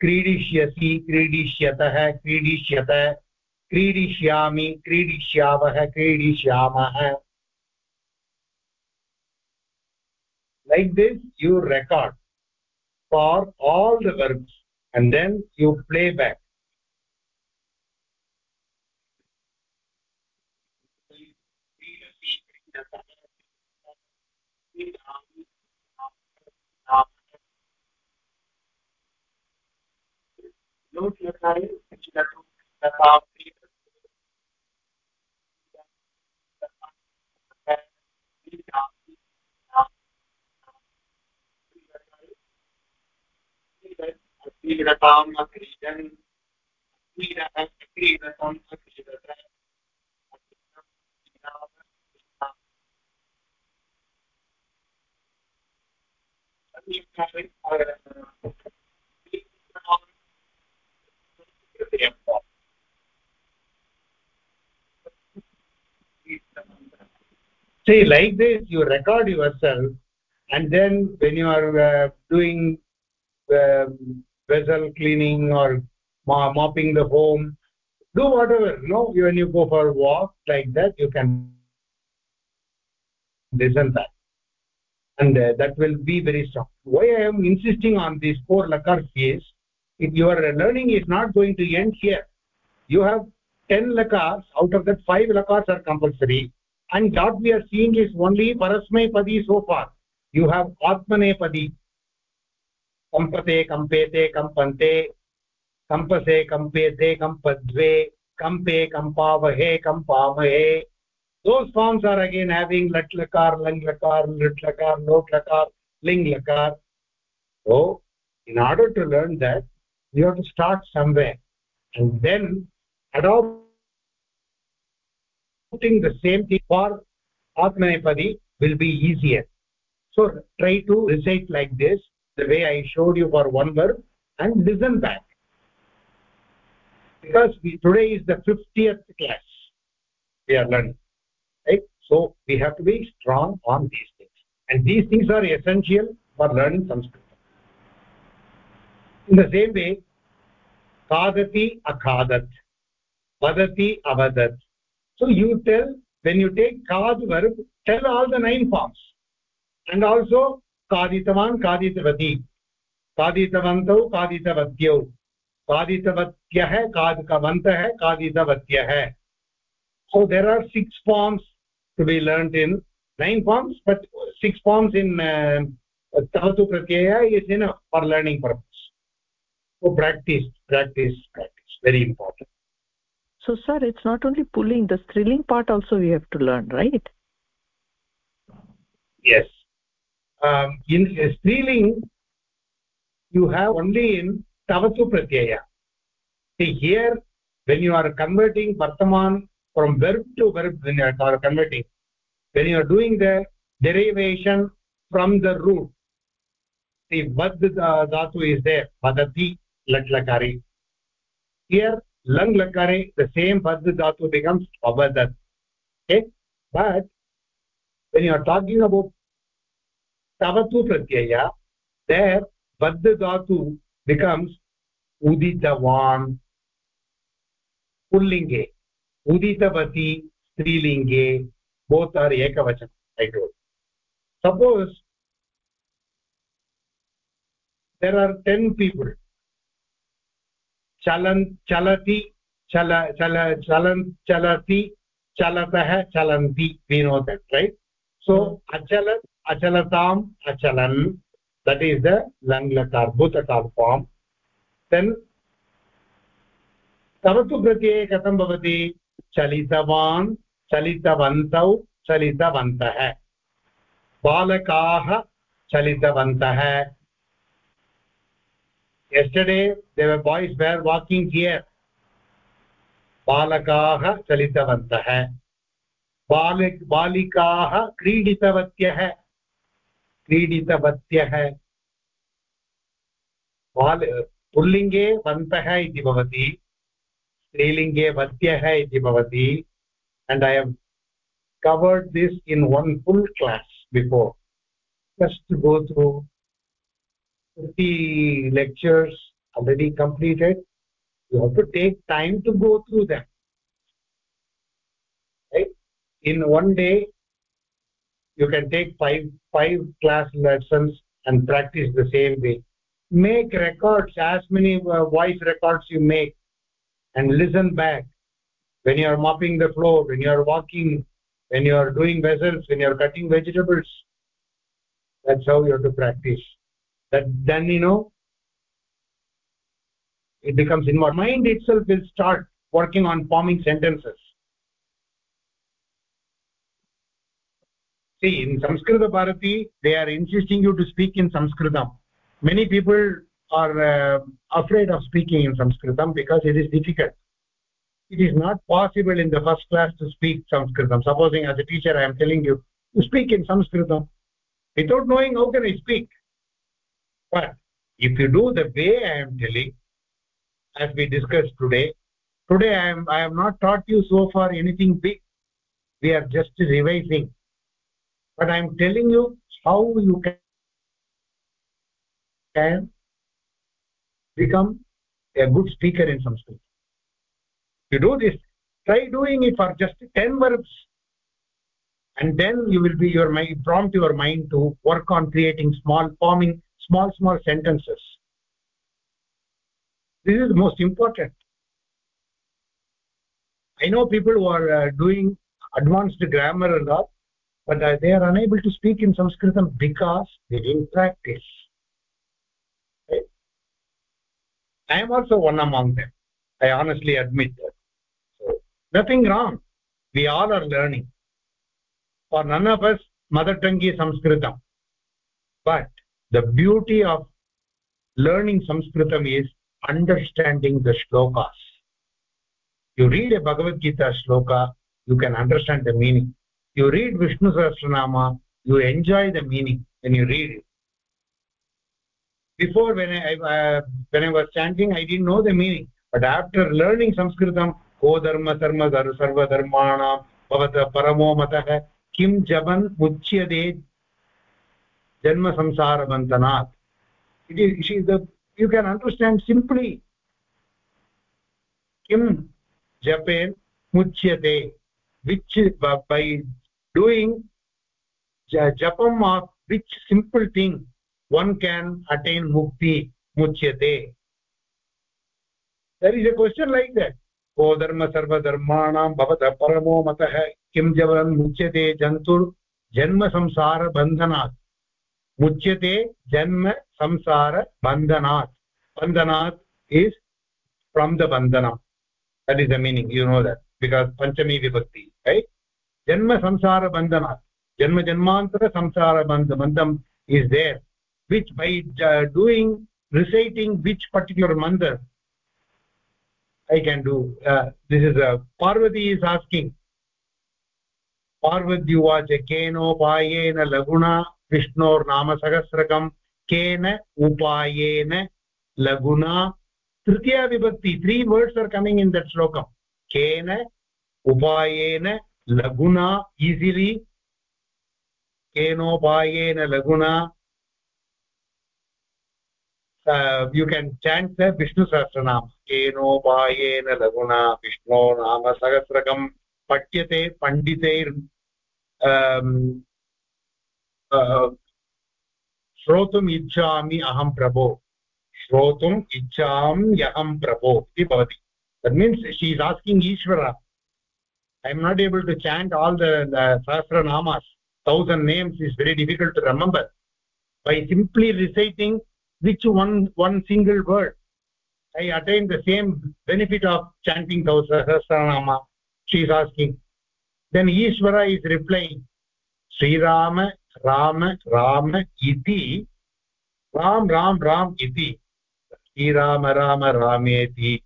A: क्रीडिष्यसि क्रीडिष्यतः क्रीडिष्यत क्रीडिष्यामि क्रीडिष्यावः क्रीडिष्यामः like this you record for all the verbs and then you play back note लगाए क्रीडताम् अक्रीडन् क्रीडः क्रीडतम् अक्रीडत See, like this, you record yourself, and then when you are uh, doing uh, vessel cleaning or mopping the home do whatever you know when you go for a walk like that you can listen that. And uh, that will be very strong. Why i am insisting on these four lakars is if your learning is not going to end here you have 10 lakars out of that 5 lakars are compulsory and what we are seeing is only parasmay padi so far you have atmane padi कम्पते कम्पेते कम्पन्ते कम्पसे कम्पेते कम्पद्वे कम्पे कम्पावहे कम्पामहे those forms are again having lat lakar lang lakar lit lakar lot lakar ling lakar so in order to learn that you have to start somewhere. And then adopting the same thing for atmanepadi will be easier. So try to recite like this the way i showed you for one verb and listen back. Because we, today is the 50th class. We are learning right? So we have to be strong on these things. And these things are essential for learning sanskrit in the same way kadati akhadat vadati avadat so you tell when you take kad verb tell all the nine forms and also खादितवान् खादितवती खादितवन्तौ खादितवत्यौ खादितवत्यः खादितवन्तः खादितवत्यः so there are six forms to be learned in nine forms but six forms in uh, tavatu pratyaya is enough for learning purpose so practice practice practice. Very important.
D: So sir it's not only pulling the striling part also we have to learn right?
A: Yes. Um, in striling you have only in tavatu pratyaya. See here when you are converting vartaman from verb to verb when you are converting when you are doing the derivation from the root the vad dhatu is there vadati लट् लकारे here लङ् लकारे the same फर्द् धातु becomes अवदत्। But when you are talking about तवतु प्रत्यय there बद्ध धातु becomes उदितवान्। पुल्लिङ्गे उदितवती स्त्रीलिंगे बोत् आर् एकवचनम् I डोट् suppose there are ten people चलन् चलति चल चल चलन् चलति चलतः चलन्ति विनोद रैट् सो अचल अचलताम् अचलन् दट् इस् द लङ्लकार् भूतकार् फार्म् देन् तवतु प्रत्यये कथं भवति? चलितवान् चलितवन्तौ चलितवन्तः। बालकाः चलितवन्तः। Yesterday there were boys were walking here बालकाः चलितवन्तः बालिक बालिकाः क्रीडितवत्यः क्रीडितवत्यः बाल पुल्लिङ्गे वन्तः इति भवति स्त्रीलिङ्गे वत्यः इति भवति and i have covered this in one full class before just to go through 50 lectures already completed you have to take time to go through them. Right? In one day you can take five five class lessons and practice the same way. Make records as many uh, voice records you make and listen back. When you are mopping the floor when you are walking when you are doing vessels when you are cutting vegetables that's how you have to practice that then you know it becomes in more mind itself will start working on forming sentences. See in sanskrit bharati they are insisting you to speak in sanskritam. Many people are uh, afraid of speaking in sanskritam because it is difficult. It is not possible in the first class to speak sanskritam. Supposing as a teacher i am telling you to speak in sanskritam. Without knowing how can i speak but if you do the way i am telling as we discussed today today i am i have not taught you so far anything big. We are just revising. But i am telling you how you can become a good speaker in sanskrit you do this try doing it for just 10 verbs. And then you will be your mind prompt your mind to work on creating small forming small small sentences. This is the most important. I know people who are uh, doing advanced grammar and all but uh, they are unable to speak in sanskritam because they didn't practice. I am also one among them. I honestly admit that. So nothing wrong. We all are learning. For none of us mother tongue is sanskritam. But the beauty of learning sanskritam is understanding the shlokas you read a bhagavad gita shloka you can understand the meaning you read vishnu sahasranama you enjoy the meaning when you read it before when i uh, when i was chanting i didn't know the meaning but after learning sanskritam ko dharma sarma sarva dharmana bhavata paramo matah kim jaban muchyade जन्मसंसारबन्धनात् इति you can understand simply किं जपे मुच्य which by doing जपम of which simple thing one can attain मुक्ति मुच्यते। There is a question like that को धर्म सर्वधर्माणां भवतः परमो मतः किं जपन् मुच्यते जन्तुर्, जन्मसंसारबन्धनात्। मुच्यते जन्म संसार बंधना बंधना इस् फ्रम् द बन्धन that is the meaning you know that because पंचमी विभक्ति रैट् जन्म संसार बंधना जन्म जन्मान्तर संसार बन्ध बन्धम् is there which by doing reciting which particular mantra I can do this is a Parvati is asking Parvati उवाच केनोपायेन लघुना vishnor nama sahasrakam kena upayena laguna tritiya vibhakti three words are coming in that slokam kena upayena laguna easily kenopayena laguna uh, you can chant the vishnu sahasranam kenopayena laguna vishno श्रोतुम् इच्छामि अहं प्रभो। श्रोतुम् इच्छाम्यहं प्रभो इति भवति। That means she is asking Ishwar I am not able to chant all the सहस्रनामास् thousand names is very difficult to remember by simply reciting which one one single word I attain the same benefit of chanting thousand Sahasranama she is asking then Ishwar is replying Shriram Ram Ram इति, राम राम राम इति। श्री राम राम रामेति।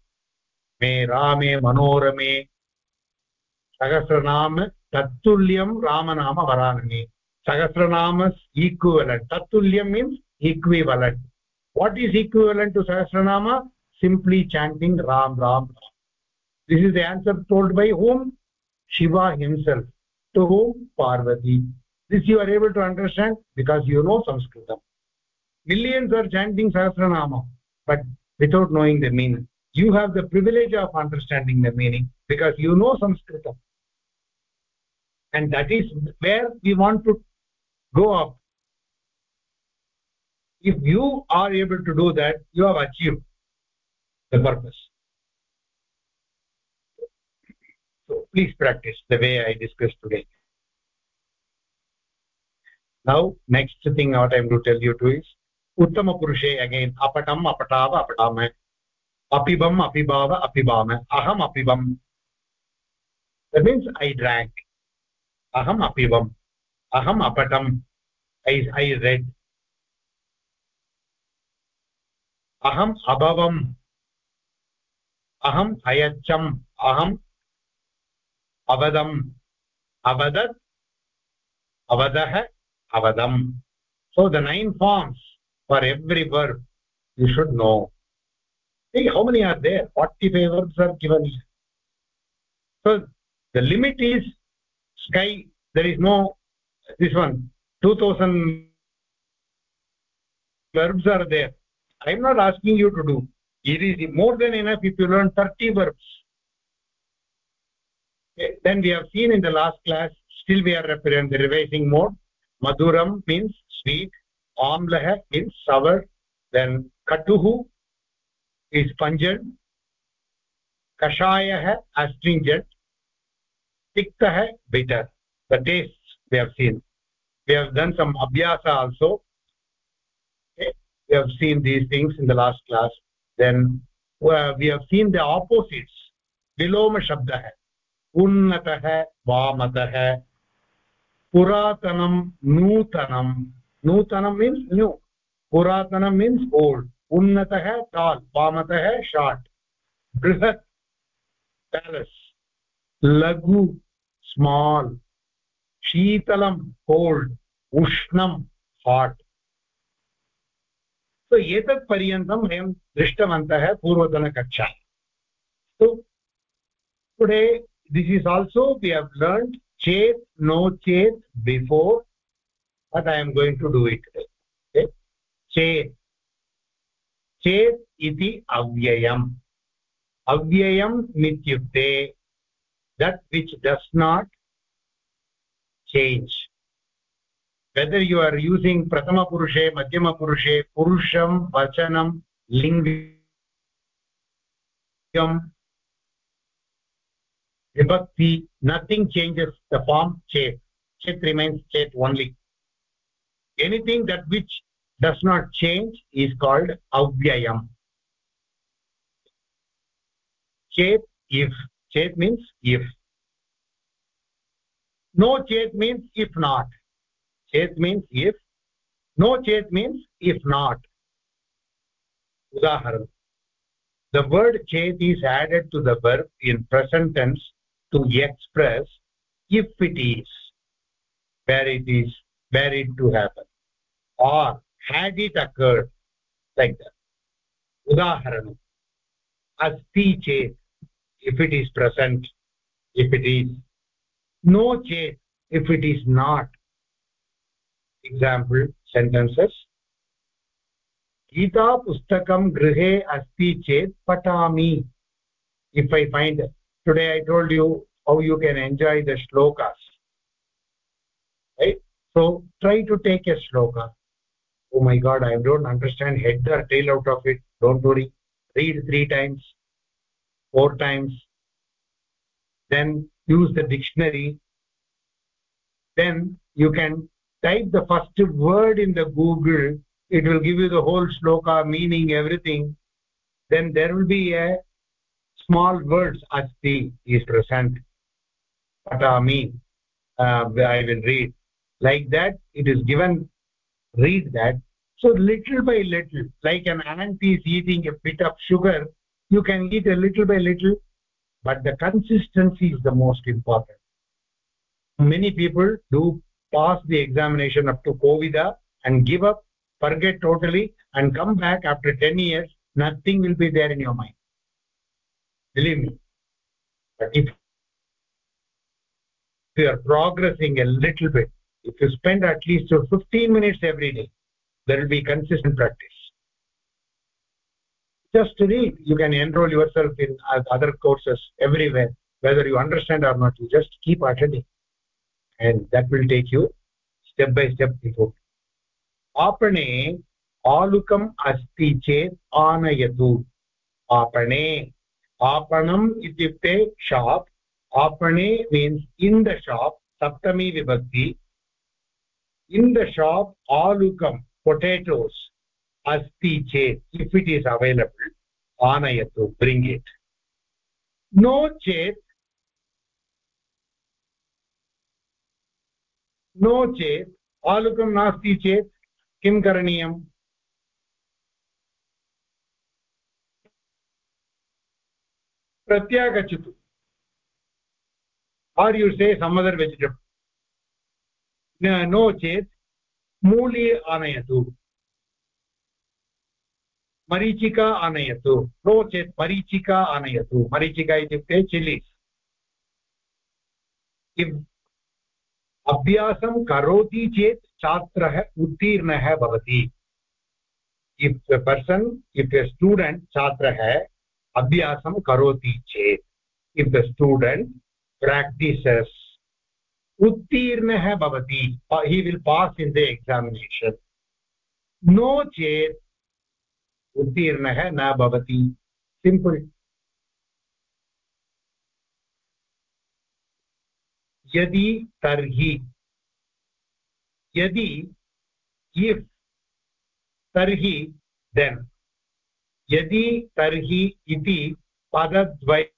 A: मे रामे मनोरमे। सहस्रनाम तत्तुल्यं रामनाम वरानने सहस्रनाम equivalent तत्तुल्यं means equivalent what is equivalent to Sahasranama? Simply chanting Ram Ram Ram this is the answer told by whom Shiva himself to whom Parvati this you are able to understand because you know sanskritam. Millions are chanting sahasranama but without knowing the meaning. You have the privilege of understanding the meaning because you know sanskritam. And that is where we want to go up. If you are able to do that you have achieved the purpose. So please practice the way i discussed today now next thing what i am to tell you to is uttama purushe again apatam apatava apatama apibam apibava apibama aham apibam that means i drank aham apibam aham apatam i i read aham abhavam aham ayacham aham avadam avadat avadah avadam so the nine forms for every verb you should know. Hey how many are there? 45 verbs are given. So the limit is sky. There is no this one 2000 verbs are there. I am not asking you to do. It is more than enough if you learn 30 verbs. Then we have seen in the last class still we are referring the revising mode maduram means sweet amlah means sour then katuhu is pungent kashayah astringent tiktah bitter the taste we have seen we have done some abhyasa also okay. we have seen these things in the last class then uh, we have seen the opposites viloma shabdah unnatah vamatah पुरातनं नूतनं नूतनं means new पुरातनं means old उन्नतः tall वामतः short बृहत् पेलस् लघु small शीतलं कोल्ड् उष्णं हाट् सो एतत्पर्यन्तं वयं दृष्टवन्तः पूर्वतनकक्षा. Today this is also we have learned chet no chet before but i am going to do it. Okay? Chet chet iti avyayam avyayam mityukte that which does not change. Whether you are using prathama purushe madhyama purushe purusham vachanam lingam vibhakti nothing changes. The form chet chet remains chet only. Anything that which does not change is called avyayam chet if. Chet means if. No chet means if not. Chet means if. No chet means if not. Udaharan. The word chet is added to the verb in present tense to express if it is where it is where it to happen or had it occurred like that udaharanam asti chet if it is present if it is no chet if it is not example sentences Gita पुस्तकं गृहे अस्ति चेत् पठामि if i find today i told you how you can enjoy the shlokas right? So try to take a shloka. Oh my god i don't understand. Head or tail out of it. Don't worry. Read three times four times then use the dictionary. Then you can type the first word in the google. It will give you the whole shloka meaning everything. Then there will be a small words asti is present patami uh, i will read. Like that it is given read that. So little by little like an ant is eating a bit of sugar you can eat a little by little but the consistency is the most important. Many people do pass the examination up to covida and give up forget totally and come back after 10 years nothing will be there in your mind believe me but if you are progressing a little bit if you spend at least 15 minutes every day there will be consistent practice. Just read you can enroll yourself in other courses everywhere whether you understand or not you just keep attending. And that will take you step by step before. Apane alukam asti chet anayatu. Apane आपणम् इत्युक्ते shop, आपणे means in the shop सप्तमी विभक्ति। In the shop आलुकं potatoes अस्ति चेत् if it is available आनयतु bring it no चेत् नो चेत्, आलुकं नास्ति चेत्, किं करणीयम्? प्रत्यागच्छतु आर् यु से सम् अदर् वेजिटेबल् नो चेत् मूली आनयतु मरीचिका आनयतु नो चेत् मरीचिका आनयतु मरीचिका इत्युक्ते चिल्लीस् अभ्यासं करोति चेत् छात्रः उत्तीर्णः भवति if person if a student छात्रः अभ्यासं करोति चेत् इफ् द स्टूडेण्ट् प्राक्टिसस् उत्तीर्णः भवति he will pass in the examination no चेत् उत्तीर्णः न भवति. सिम्पल् यदि तर्हि, यदि इफ् तर्हि देन् यदि तर्हि इति पदद्वयं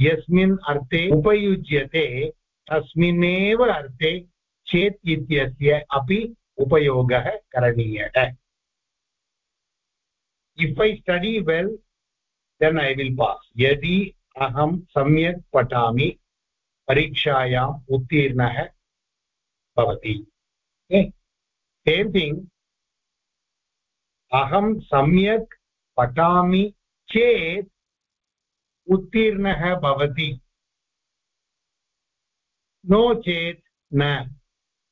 A: यस्मिन् अर्थे उपयुज्यते, तस्मिन्नेव अर्थे चेत् इत्यस्य अपि उपयोगः करणीयः। If I study well then I will pass यदि अहं सम्यक् पठामि, परीक्षायाम् उत्तीर्णः भवति। सेम् थिङ्ग् अहं सम्यक् पठामि चेत् उत्तीर्णः भवति। नो चेत् न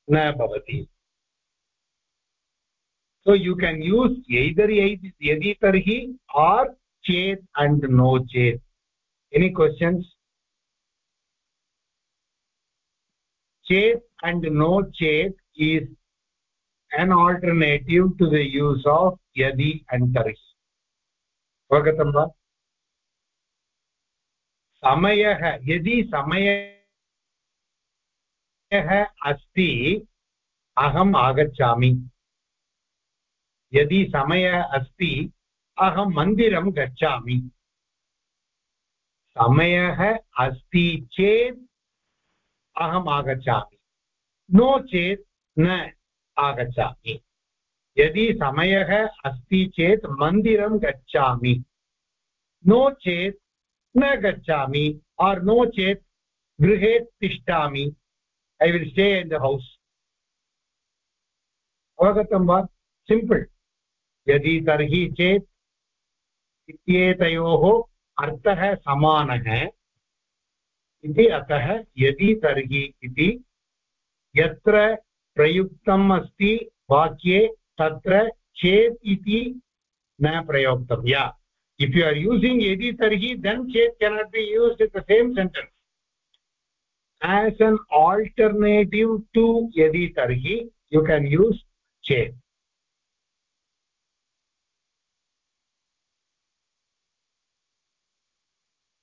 A: न भवति। सो यु केन् यूस् एदर् यदि तर्हि आर् चेत् अण्ड् नो चेत्। एनि क्वशन्स् चेत् अण्ड् नो चेत् is an alternative to the use of yadi and tarhi avagatam va समयः यदि समयः अस्ति अहम् आगच्छामि यदि समयः अस्ति अहं मन्दिरं गच्छामि समयः अस्ति चेत् अहम् आगच्छामि नो चेत् न आगच्छामि। यदि समयः अस्ति चेत् मन्दिरं गच्छामि। नो चेत् न गच्छामि आर् नो चेत् गृहे तिष्ठामि। I will stay in the house अवगतं वा? सिम्पल् यदि तर्हि चेत् इत्येतयोः अर्थः समानः, इति अतः यदि तर्हि इति यत्र प्रयुक्तम् अस्ति वाक्ये तत्र चेत् इति न प्रयोक्तं या। इफ् यु आर् यूसिङ्ग् यदि तर्हि देन् चेत् cannot be used in the same sentence as an alternative to yadi tarhi you can use chet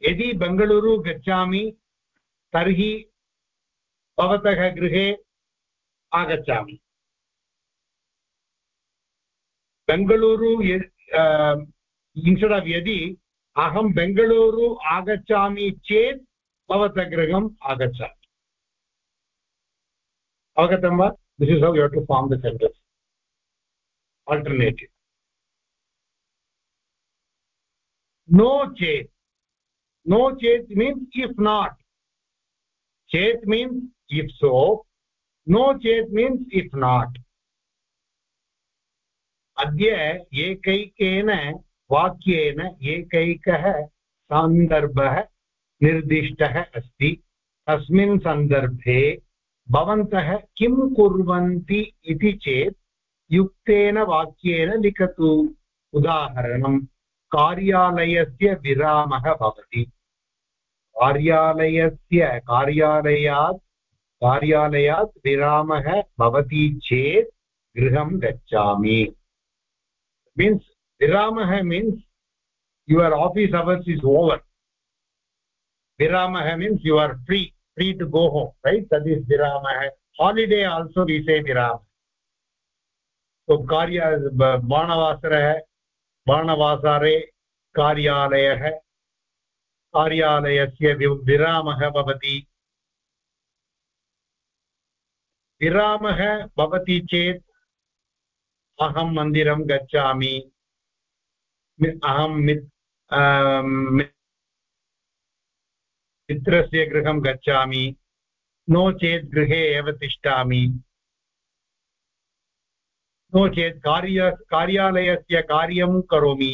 A: यदि बेङ्गलूरु गच्छामि, तर्हि भवतः गृहे आगच्छामि। बेङ्गलूरु इन्स्टेड् आफ् यदि अहं बेङ्गलूरु आगच्छामि चेत् भवतः गृहम् आगच्छामि। अवगतं वा? This is how you to form the sentence alternative. No चेत् no chet means if not. Chet means if so no chet means if not. अद्य एकैकेन, वाक्येन एकैकः सन्दर्भः निर्दिष्टः अस्ति। तस्मिन् सन्दर्भे भवन्तः किं कुर्वन्ति इति चेत् युक्तेन वाक्येन लिखतु। उदाहरणं, कार्यालयस्य विरामः भवति। कार्यालयस्य कार्यालयात् कार्यालयात् विरामः भवति चेत् गृहं गच्छामि। मीन्स् विरामः means your office hours is over विरामः means you are free free to go home right that is विरामः। हालिडे आल्सो विसे विरामः। कार्य बाणवासरः, बाणवासरे कार्यालयः। कार्यालयस्य विरामः भवति। विरामः भवति चेत् अहं मन्दिरं गच्छामि। अहं मित्रस्य गृहं गच्छामि। नो चेत् गृहे एव तिष्ठामि। नो चेत् कार्य कार्यालयस्य कार्यं करोमि।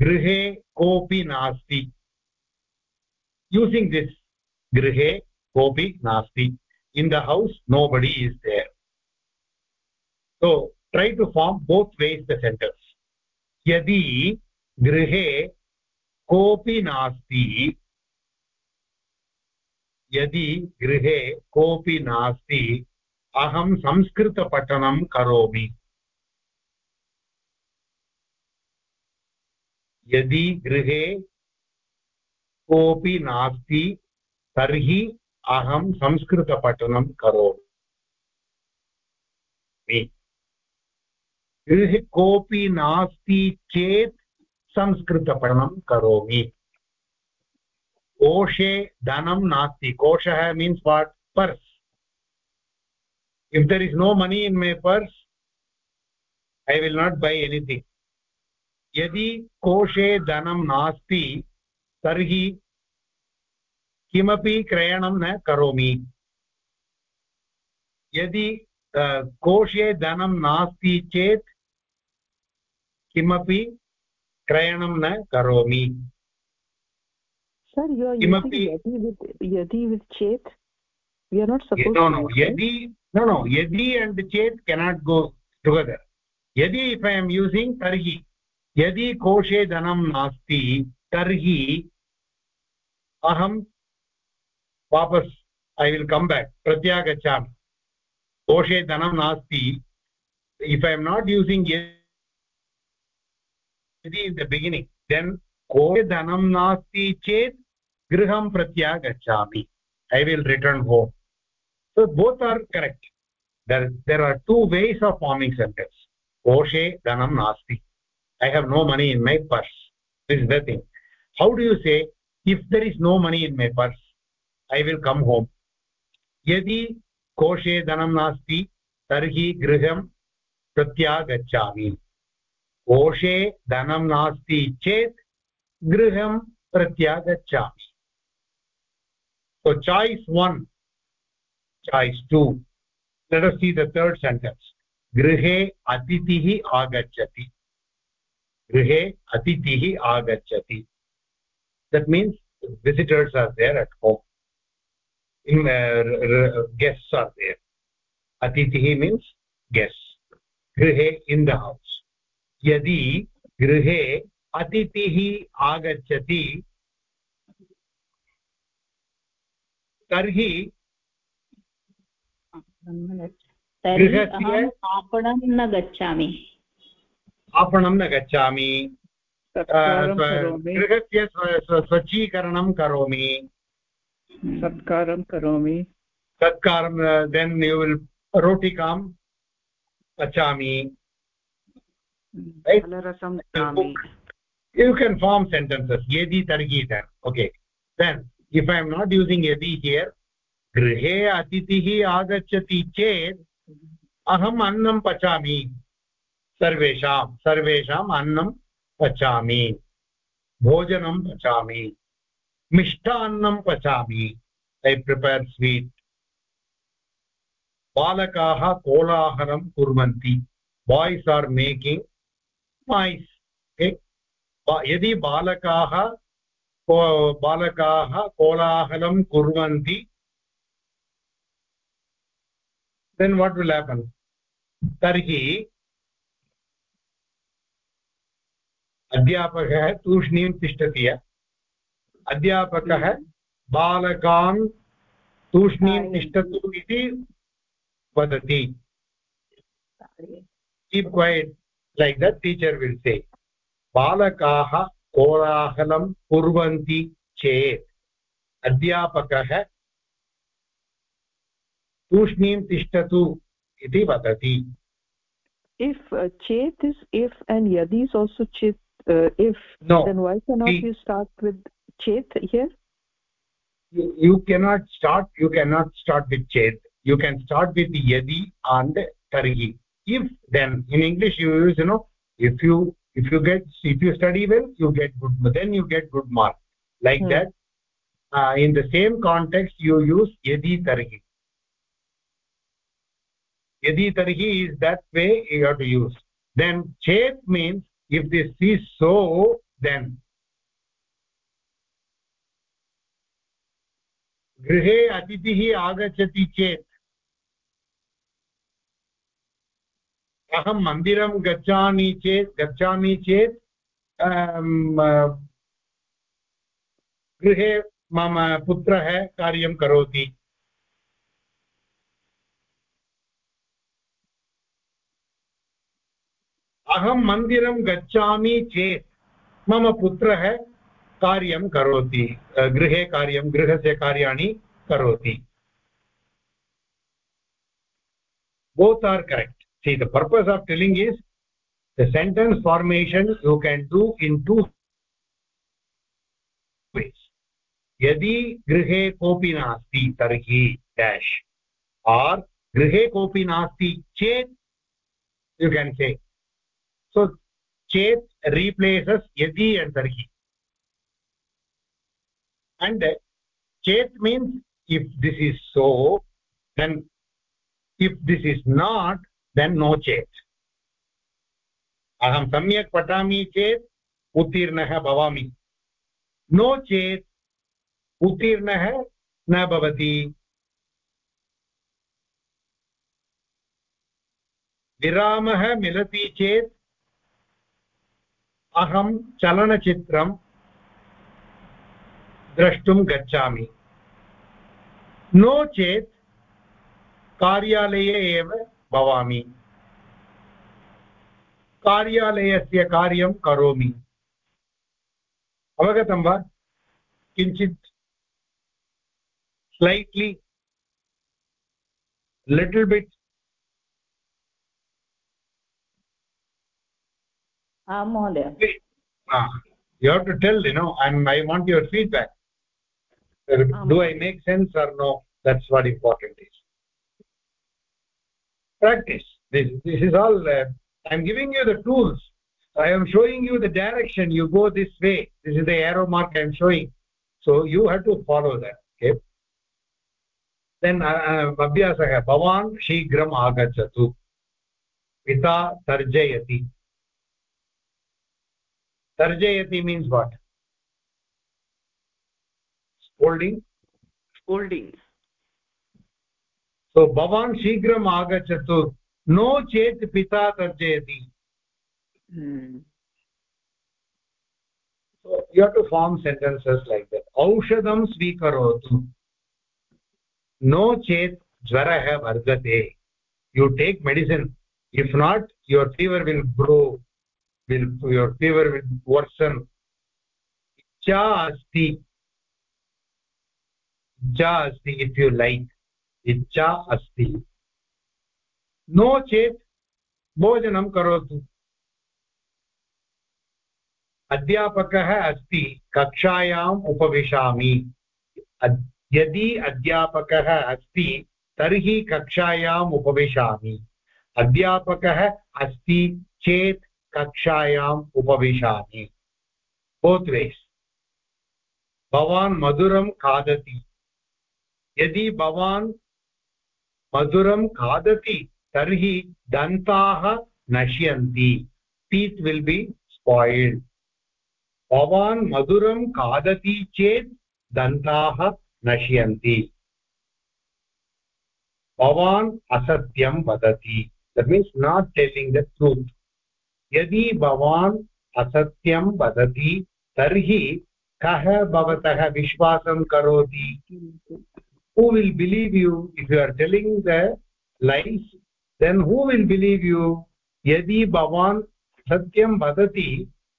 A: गृहे कोऽपि नास्ति। यूसिङ्ग् दिस् गृहे कोऽपि नास्ति। The house nobody is there so, try to form both ways the sentence. यदि गृहे कोऽपि नास्ति यदि गृहे कोऽपि नास्ति अहं संस्कृतपठनं करोमि यदि गृहे कोऽपि नास्ति तर्हि अहं संस्कृतपठनं करोमि। गृहे कोऽपि नास्ति चेत् संस्कृतपठनं करोमि। कोशे धनं नास्ति। कोशः means what purse. If there is no money in my purse, i will not buy anything. यदि कोशे धनं नास्ति, तर्हि किमपि क्रयणं न करोमि। यदि कोशे धनं नास्ति चेत् किमपि क्रयणं न करोमि। यदि चेत् यदि नो केनाट् गो टुगेदर् यदि इफ् ऐ एम् यूसिङ्ग् तर्हि यदि कोशे धनं नास्ति तर्हि अहं वापस ऐ विल् कम् बेक् प्रत्यागच्छामि कोषे धनं नास्ति। If I am not using इति इन् द बिगिनिङ्ग् देन् कोषे धनं नास्ति चेत् गृहं प्रत्यागच्छामि I will return home so both are correct there are two ways of forming sentences कोषे धनं नास्ति। I have no money in my purse this is the thing how do you say if there is no money in my purse I will come home यदि कोशे धनं नास्ति, तर्हि गृहं प्रत्यागच्छामि। कोशे धनं नास्ति चेत् गृहं प्रत्यागच्छामि। So choice one choice two लडस्ति the third sentence गृहे अतिथिः आगच्छति। गृहे अतिथिः आगच्छति। That means visitors are there at home in uh, guests are there atitihi means guests grihe in the house यदि गृहे अतिथिः आगच्छति तर्हि
B: आपणं न गच्छामि
A: आपणं न गच्छामि गृहस्य स्वच्छीकरणं करोमि
D: सत्कारं करोमि
A: सत्कारं देन् यु विल् रोटिकां पचामि right you can form sentences yadi targi then okay then if i am not using yadi here गृहे अतिथिः आगच्छति चेत् अहम् अन्नं पचामि सर्वेषां सर्वेषाम् अन्नं पचामि भोजनं पचामि मिष्टान्नं पचामि। ऐ प्रिपेर् स्वीट् बालकाः कोलाहलं कुर्वन्ति। बाय्स् आर् मेकिङ्ग् नैस् यदि बालकाः बालकाः कोलाहलं कुर्वन्ति देन् वाट् विल् हेपन् तर्हि अध्यापकः तूष्णीं तिष्ठति। अध्यापकः बालकान् तूष्णीं तिष्ठतु इति वदति। Keep quiet like that teacher will say बालकाः कोलाहलं कुर्वन्ति चेत् अध्यापकः तूष्णीं तिष्ठतु इति वदति।
D: If uh, chet is if and yadi is also chet uh, if
A: no.
D: then why cannot you start with chet here?
A: You, you cannot start you cannot start with chet. You can start with yadi and tarhi if then in english you use you know if you if you get if you study well you get good then you get good mark. Like hmm. that uh, in the same context you use yadi tarhi yadi tarhi is that way you have to use. Then chet means if this is so then गृहे अतिथिः आगच्छति चेत्। अहं मन्दिरं गच्छामि चेत् गच्छामि चेत् गृहे मम पुत्रः कार्यं करोति। अहं मन्दिरं गच्छामि चेत्, मम पुत्रः कार्यं करोति गृहे कार्यं गृहस्य कार्याणि करोति both are correct see the purpose of telling is the sentence formation you can do in two ways यदि गृहे कोऽपि नास्ति तर्हि डेश् आर् गृहे कोऽपि नास्ति चेत् यु केन् से सो चेत् replaces यदि and tarhi and chet means if this is so, then if this is not, then no chet अहं सम्यक् पठामि चेत् उत्तीर्णः भवामि। नो चेत् उत्तीर्णः न भवति। विरामः मिलति चेत् अहं चलनचित्रं द्रष्टुं गच्छामि। नो चेत् कार्यालये एव भवामि। कार्यालयस्य कार्यं करोमि। अवगतं वा? किञ्चित् स्लैट्लि लिटिल् बिट्
B: आं महोदय।
A: You have to tell you know and i want your feedback. do i make sense or no? That's what important is. Practice. This this is all uh, i'm giving you the tools. I am showing you the direction. You go this way. This is the arrow mark i'm showing. So you have to follow that okay? Then uh, uh, abhyasah bhavan shigram agachatu pita tarjayati. Tarjayati means what? Holding
C: holding
A: so भवान् शीघ्रम् आगच्छतु नो चेत् पिता तर्जयति you who form sentences like that औषधं स्वीकरोतु नो चेत् ज्वरः वर्धते you take medicine if not your fever will grow will your fever will worsen इच्छा अस्ति इच्छा अस्ति इफ् यु लैक् इच्छा अस्ति। नो चेत् भोजनं करोतु। अध्यापकः अस्ति, कक्षायाम् उपविशामि। यदि अध्यापकः अस्ति, तर्हि कक्षायाम् उपविशामि। अध्यापकः अस्ति चेत् कक्षायाम् उपविशामि। भवान् मधुरं खादति। यदि भवान् मधुरं खादति, तर्हि दन्ताः नश्यन्ति। टीत् विल् बि स्पायिल्ड् भवान् मधुरं खादति चेत् दन्ताः नश्यन्ति। भवान् असत्यं वदति। That means not telling the truth यदि भवान् असत्यं वदति, तर्हि कः भवतः विश्वासं करोति? Who will believe you if you are telling the lies then who will believe you यदि भवान् सत्यं वदति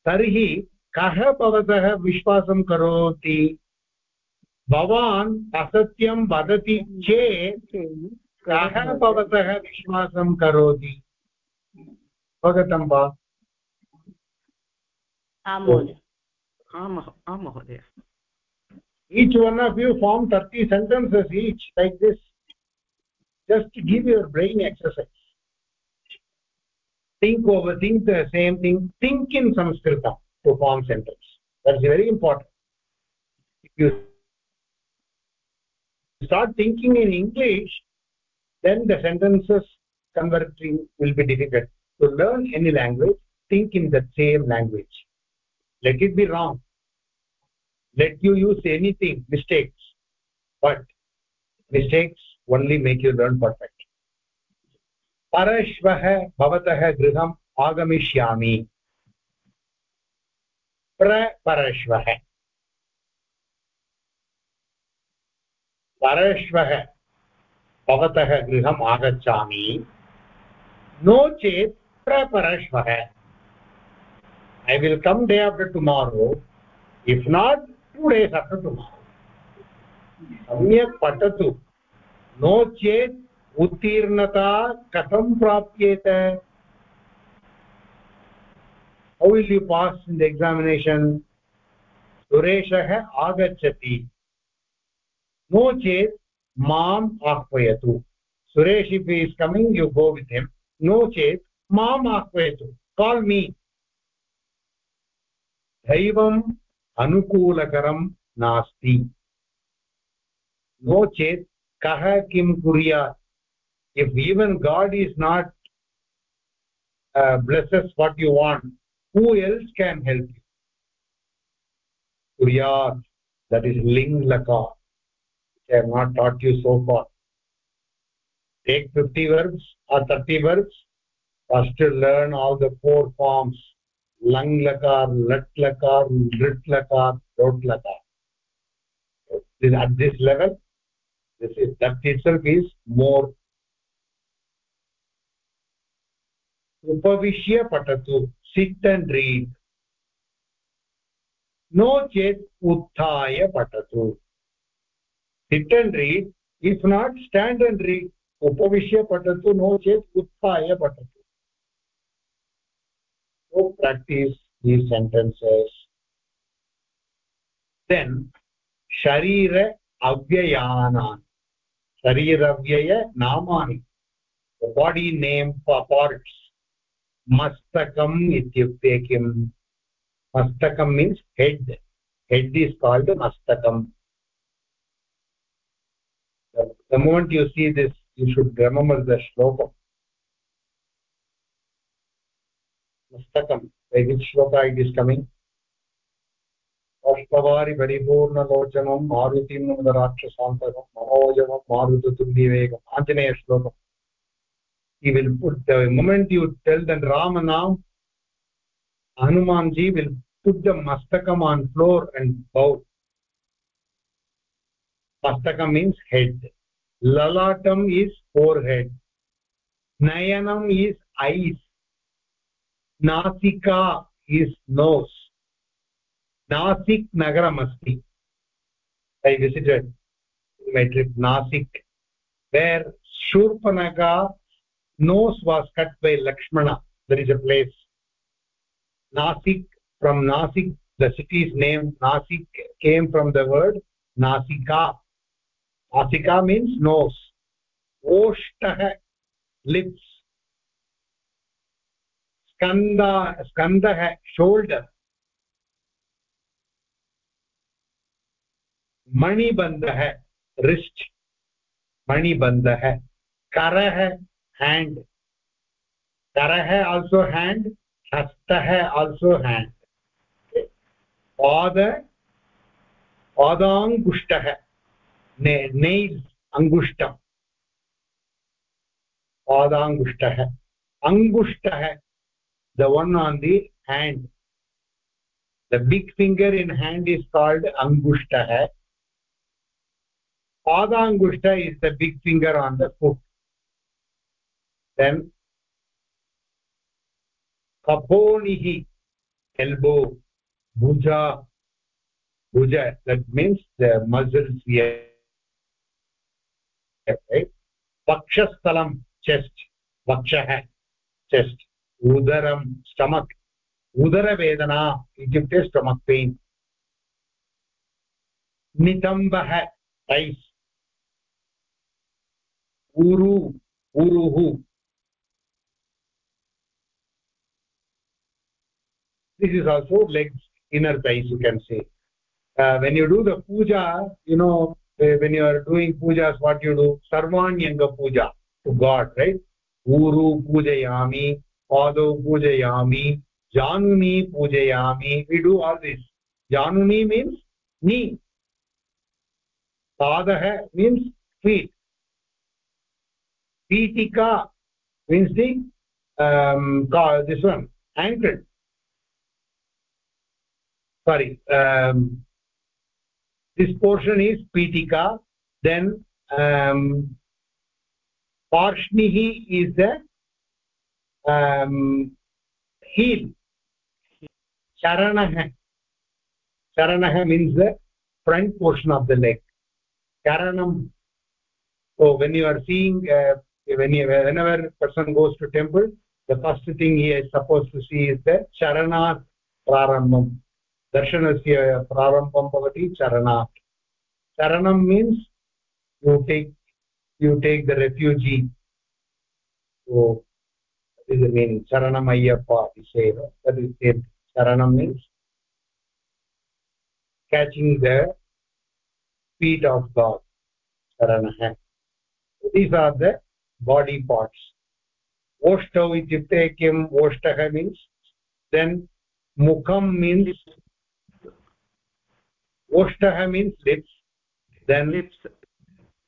A: तर्हि कः भवतः विश्वासं करोति भवान् असत्यं वदति चेत् कः भवतः विश्वासं करोति अवगतं वा
C: आं महोदय
A: each one of you form 30 sentences each like this. Just give your brain exercise. Think over think the same thing think in sanskritam to form sentence. That's very important. If you start thinking in english then the sentences converting will be difficult. To learn any language think in the same language. Let it be wrong let you use anything, mistakes. But mistakes only make you learn perfect. परश्वः भवतः गृहम् आगमिष्यामि प्रपरश्वः परश्वः भवतः गृहम् आगच्छामि नो चेत् प्रपरश्वः I will come day after tomorrow if not after tomorrow सम्यक् पठतु। नो चेत् उत्तीर्णता कथं प्राप्येत? How will you pass in the examination? सुरेशः आगच्छति। नो चेत् माम् आह्वयतु। Suresh he is coming, you go with him. no चेत् माम् आह्वयतु। Call me. दैवम् अनुकूलकरं नास्ति। नो चेत् कः किं कुर्यात् if even god is not blesses what you want who else can help you कुर्यात् दट् इस् लिङ्ग् लका I not taught you so far take fifty verbs or thirty verbs first learn all the four forms lang lakar lat lakar rit lakar dot lakar at this level this is that itself is more उपविश्य पठतु sit and read no चेत् उत्थाय पठतु sit and read if not stand and read उपविश्य पठतु no चेत् उत्थाय पठतु so practice these sentences then sharira avyayanan shariravya namani the body name for parts mastakam ityukte kim mastakam means head head is called mastakam the moment you see this you should remember the shloka mastakam by which shloka it is coming पुष्पवारि परिपूर्णलोचनं मारुतिं राक्षसान्तकं मनोजवं मारुततुल्यवेगम् आञ्जनेयश्लोकम् he will put the moment you tell the rama now hanumanji will put the mastakam on floor and bow mastakam means head lalatam is forehead nayanam is eyes नासिका is nose Nashik नगरमस्ति. I visited my trip Nashik. Where Shurpanakha nose was cut by Lakshman there is a place Nashik from Nashik the city is name Nashik came from the word नासिका नासिका means nose ओष्टः lips स्कन्ध स्कन्धः shoulder मणिबन्धः wrist मणिबन्धः करः hand करः also हस्त हस्तः also hand पाद अंगुष्ट नैल् है। पादाङ्गुष्टः है। The one on the hand the big finger in hand is called angushtah padangushta is the big finger on the foot then kaponihi elbow bhuja bhuja that means the muscles here right vakshasthalam chest vakshah chest उदरं stomach उदरवेदना इत्युक्ते stomach pain नितम्बः thighs ऊरु ऊरुः this is also legs inner thighs you can say uh, when you do the puja you know when you are doing pujas what you do sarvanyanga puja to god right uru pujayami पादो पूजयामि, जानुनी पूजयामी we do all this जानुनी means knee पादः means feet पीटिका means the this one ankle sorry this portion is पीटिका then पार्ष्णिः is the heel चरणः चरणः means the front portion of the leg चरणं so when you are seeing when when our person goes to temple the first thing he suppose to see is the चरणात् प्रारम्भं दर्शनस्य प्रारम्भं भवति चरणात् चरणं means you take you take the refugee is the meaning. Charanam ayyappa we say that is it charanam means catching the feet of god. Charanah. These are the body parts. Oshtau ityukte kim oshtah means then mukham means oshtah means lips then lips.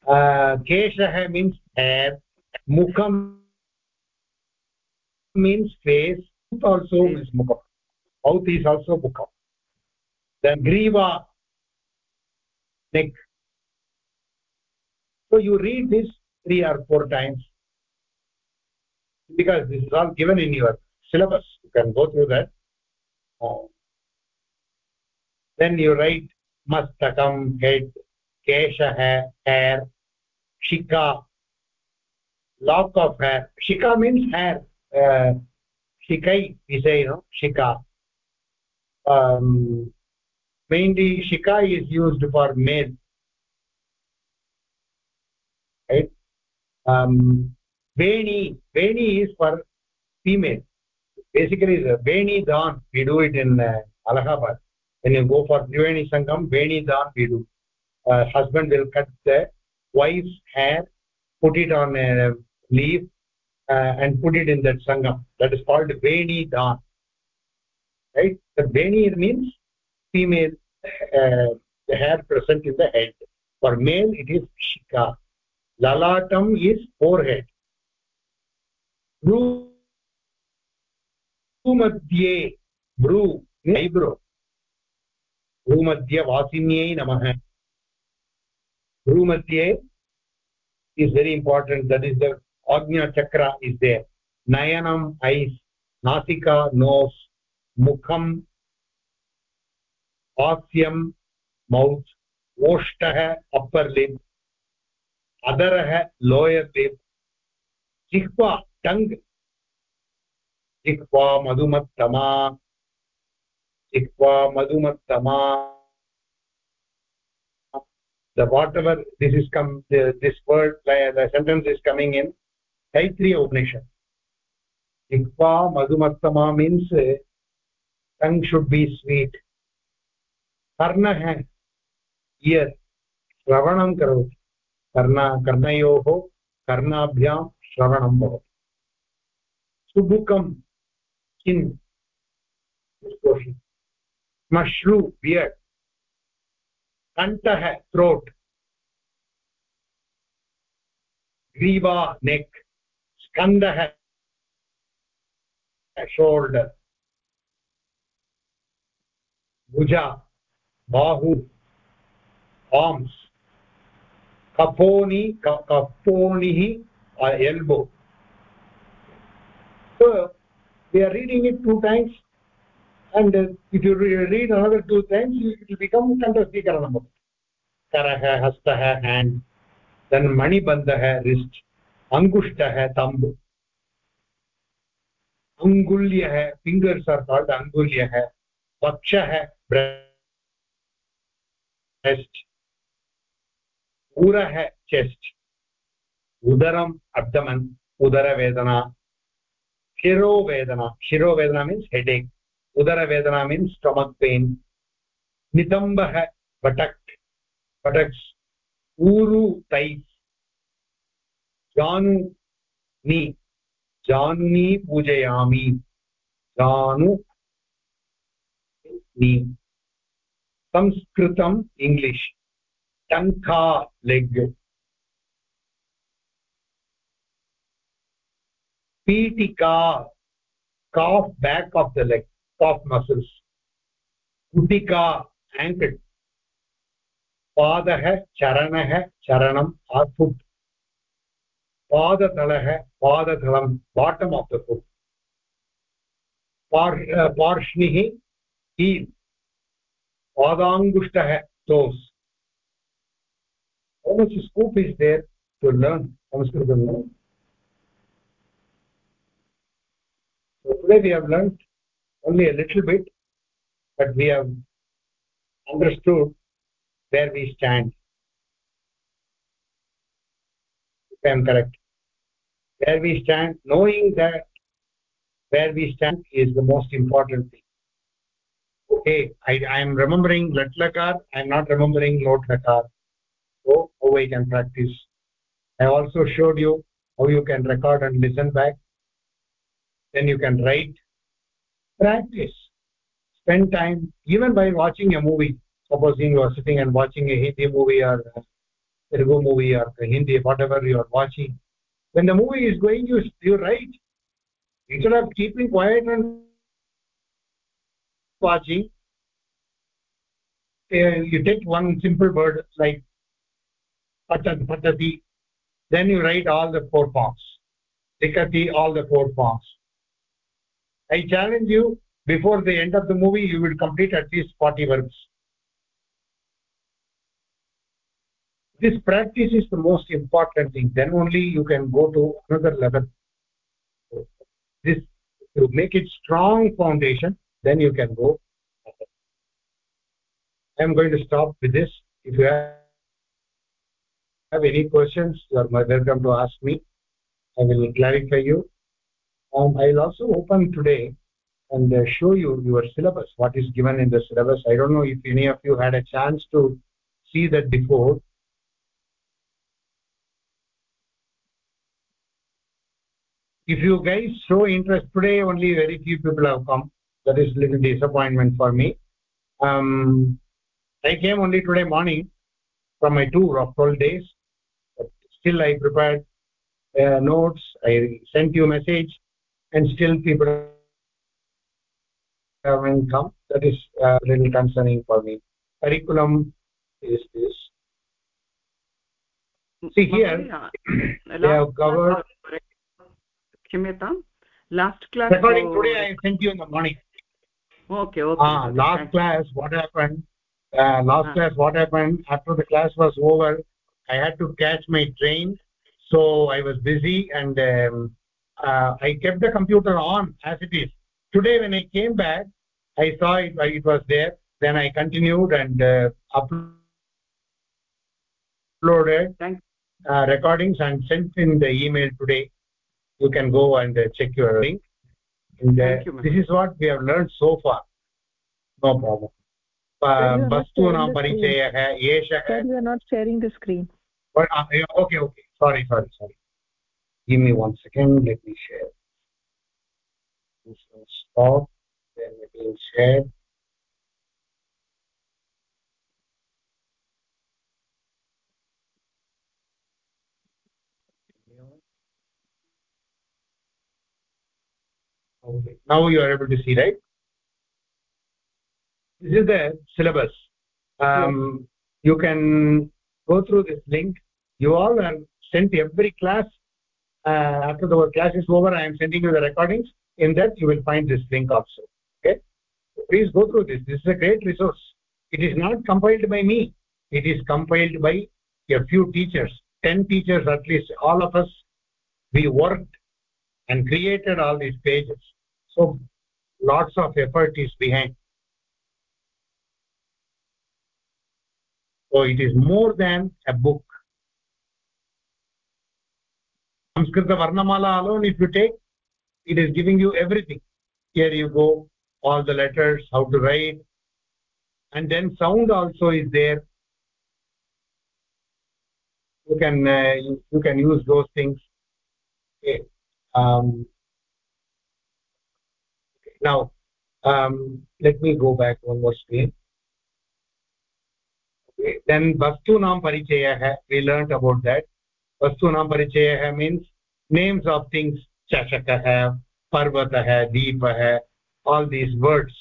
A: uh, keshah means hair mukham means face mouth also face. is mukha mouth is also mukha then griva neck. So you read this three or four times. Because this is all given in your syllabus. You can go through that. Uh, then you write mastakam head keshah hair shika lock of hair. Shika means hair shikai we say you shika. Um, mainly shika is used for male right? Um, veni is for female. Basically we do it in uh, when you go for triveni sangam veni dan we do. Uh, husband will cut the wife's hair put it on a leaf and put it in that sangam that is called veni dan right the veni means female uh, the hair present in the head for male it is shika lalatam is forehead भ्रूमध्ये भ्रू eyebrow भ्रूमध्ये वासिन्यै नमः भ्रूमध्ये is very important that is the agnya chakra is there nayanam eyes nasika nose mukham hasyam mouth oshtah upper lip adarah lower lip jihva tongue jihva madhumattama jihva madhumattama the whatever this is come this word the sentence is coming in Taittiriya Upanishad इक्वा मधुमत्तमा means tongue should be sweet कर्णः ear श्रवणं करोति कर्ण कर्णयोः कर्णाभ्यां श्रवणं भवति सुबुकं किं मश्रु बियर् कण्ठः throat ग्रीवा neck स्कन्दः shoulder भुजा बाहु आर्म्स् कपोनि कपोनिः elbow so we are reading it two times and uh, if you read another two times it will become kantastikaranam karah hastah hand then manibandah wrist अङ्गुष्ठः तम्ब् अङ्गुल्यः they are called अङ्गुल्यः वक्षः breast उरः chest उदरम् abdomen उदरवेदना शिरोवेदना शिरोवेदना means headache उदरवेदना मीन्स् स्टमक् पेन् नितम्बः बटक् बटक्स् ऊरु तैः जानुनी पूजयामि। जानु नि। संस्कृतम् इङ्ग्लिश् टङ्का लेग्। पीटिका calf back of the leg calf muscles kutika ankle पादः, चरणः, चरणम् आर् फुट् पादतलः पादतलं बाटम् ऑफ़ द फुट् पार् पार्ष्णिः हील् पादाङ्गुष्टः toes ओमस् scope is there to learn today we have learned only a little bit but we have understood where we stand I am correct where we stand knowing that where we stand is the most important thing. Okay i i am remembering latlakar i am not remembering lot lakar. So how i can practice? I also showed you how you can record and listen back. Then you can write. Practice. Spend time even by watching a movie. Supposing you are sitting and watching a hindi movie or a telugu movie or a hindi whatever you are watching when the movie is going you you write instead of keeping quiet and watching uh, you take one simple word like patat patati then you write all the four forms. Likati all the four forms. I challenge you before the end of the movie you will complete at least 40 verbs this practice is the most important thing. Then only you can go to another level. This to make it strong foundation then you can go. I am going to stop with this. If you have, any questions you are welcome to ask me. I will clarify you. Um, i will also open today and uh, show you your syllabus what is given in the syllabus. I don't know if any of you had a chance to see that before if you guys show interest today only very few people have come. That is little disappointment for me. Um i came only today morning from my tour of 12 days. But still i prepared uh, notes. I sent you a message and still people haven't come. That is a uh, little concerning for me. Curriculum is this. See here they have covered
C: क्षम्यतां last class
A: recording today i sent you in the morning
C: okay okay
A: ah last class what happened uh, last ah. class what happened after the class was over i had to catch my train so i was busy and um, uh, i kept the computer on as it is today when i came back i saw it it was there then i continued and uh, uploaded uh, recordings and sent in the email today you can go and uh, check your link and uh, you, this is what we have learned so far no problem वस्तूनां परिचयः एषः
D: you are not sharing the screen
A: okay okay sorry sorry sorry give me one second let me share this will stop then it will share Okay. Now you are able to see right? This is the syllabus. Um, you can go through this link. You all are sent every class. Uh, after the class is over i am sending you the recordings. In that you will find this link also. Okay? Please go through this. This is a great resource. It is not compiled by me. It is compiled by a few teachers. 10 teachers at least all of us. We worked and created all these pages so lots of effort is behind so it is more than a book sanskrit varnamala alone if you take it is giving you everything here you go all the letters how to write and then sound also is there you can uh, you, you, can use those things okay. um. Now um, let me go back one more screen. Okay. then vastunam parichayah we learned about that. Vastunam parichayah means names of things chashakah parvatah deepah all these words.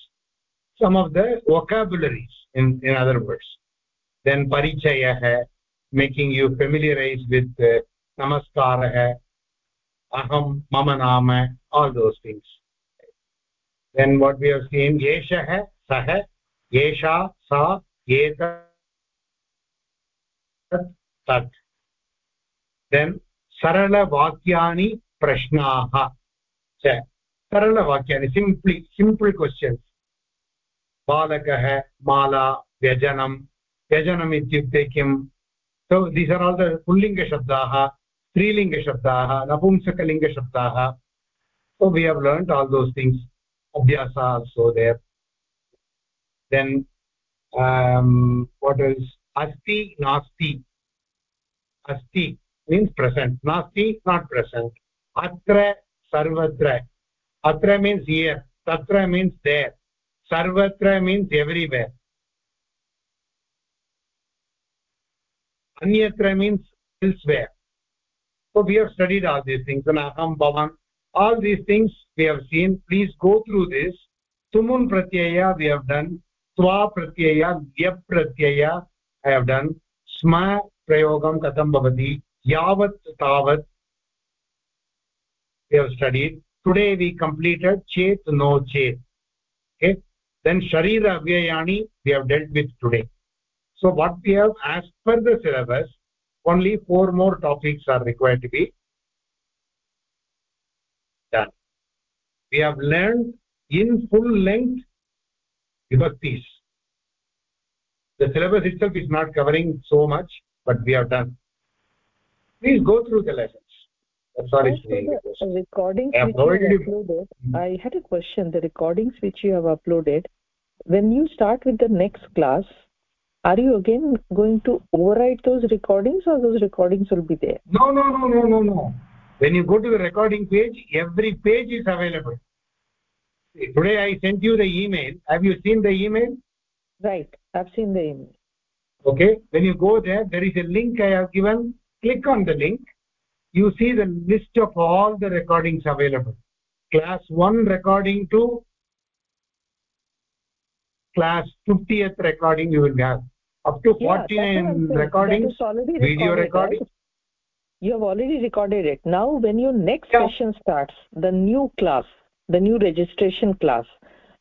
A: Some of the vocabularies in in other words. Then parichayah making you familiarize with uh, namaskarah aham mama nama all those things then what we have seen yeshah sah yesha sa eta tat then sarala vakyani prashnaah च सरलवाक्यानि simply simple questions बालकः माला व्यजनं व्यजनम् इत्युक्ते किम् so these are all the पुल्लिङ्गशब्दाः स्त्रीलिङ्गशब्दाः नपुंसकलिङ्गशब्दाः so we have learned all those things abhyasa also there. Then um, what is asti nasti. Asti means present. Nasti not present. Atra sarvatra atra means here. Tatra means there. Sarvatra means everywhere. Anyatra means elsewhere. So we have studied all these things. And aham bhavan all these things we have seen please go through this. Tumun pratyaya we have done tva pratyaya vyap pratyaya i have done. Sma prayogam katam bhavati yavat tavat we have studied. Today we completed chet no chet. Okay? Then sharira avyayani we have dealt with today. So what we have as per the syllabus only four more topics are required to be done we have learned in full length vibhaktis the syllabus itself is not covering so much but we have done. Please go through the lesson sorry
D: the recordings have uploaded hmm. i had a question. The recordings which you have uploaded when you start with the next class are you again going to overwrite those recordings or those recordings will be there?
A: No no no no no no when you go to the recording page every page is available. Today i sent you the email. Have you seen the email?
D: Right. I've seen the email.
A: Okay. When you go there there is a link i have given. Click on the link. You see the list of all the recordings available. Class 1 recording to class 50th recording you will have. Up to yeah, 49 recordings video recording right?
D: You have already recorded it. Now when your next yeah. session starts the new class the new registration class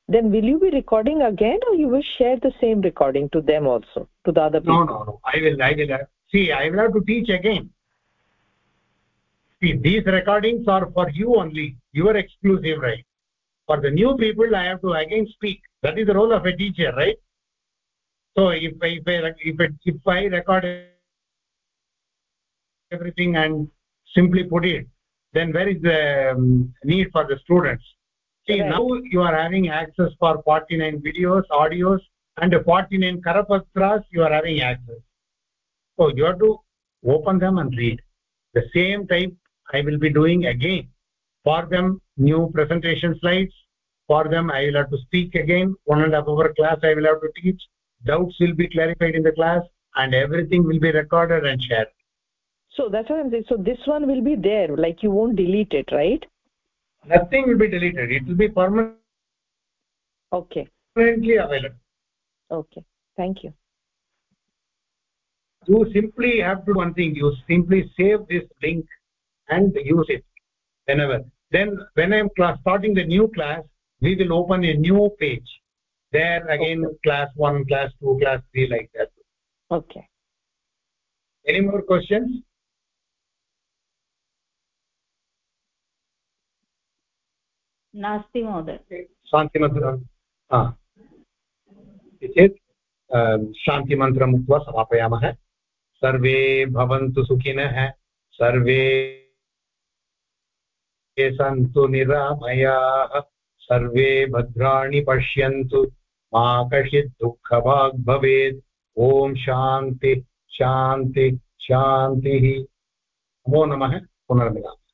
D: then will you be recording again or you will share the same recording to them also to the other people
A: no no no. I will i will uh, see i will have to teach again. See these recordings are for you only your exclusive right. For the new people i have to again speak. That is the role of a teacher right? So if i if i if I, if I record everything and simply put it then where is the um, need for the students? See right. now you are having access for 49 videos audios and 49 karapatras you are having access. So you have to open them and read. The same type i will be doing again. For them new presentation slides. For them i will have to speak again. One and a half hour class i will have to teach. Doubts will be clarified in the class and everything will be recorded and shared
D: so that's what i'm saying. So this one will be there like you won't delete it right?
A: Nothing will be deleted. It will be permanent
D: okay.
A: permanently available.
D: Okay. Thank you.
A: You simply have to do one thing. You simply save this link and use it whenever. Then when i'm class, starting the new class we will open a new page. There again okay. class 1 class 2 class 3 like that.
D: Okay.
A: Any more questions
B: नास्ति महोदय।
A: शान्तिमन्त्रं चेत् शान्तिमन्त्रम् उक्त्वा समापयामः। सर्वे भवन्तु सुखिनः, सर्वे सन्तु निरामयाः, सर्वे भद्राणि पश्यन्तु। मा कश्चित् दुःखभाग् भवेत्। ॐ शान्ति शान्ति, शान्तिः। नमो नमः। पुनर्मिलामः।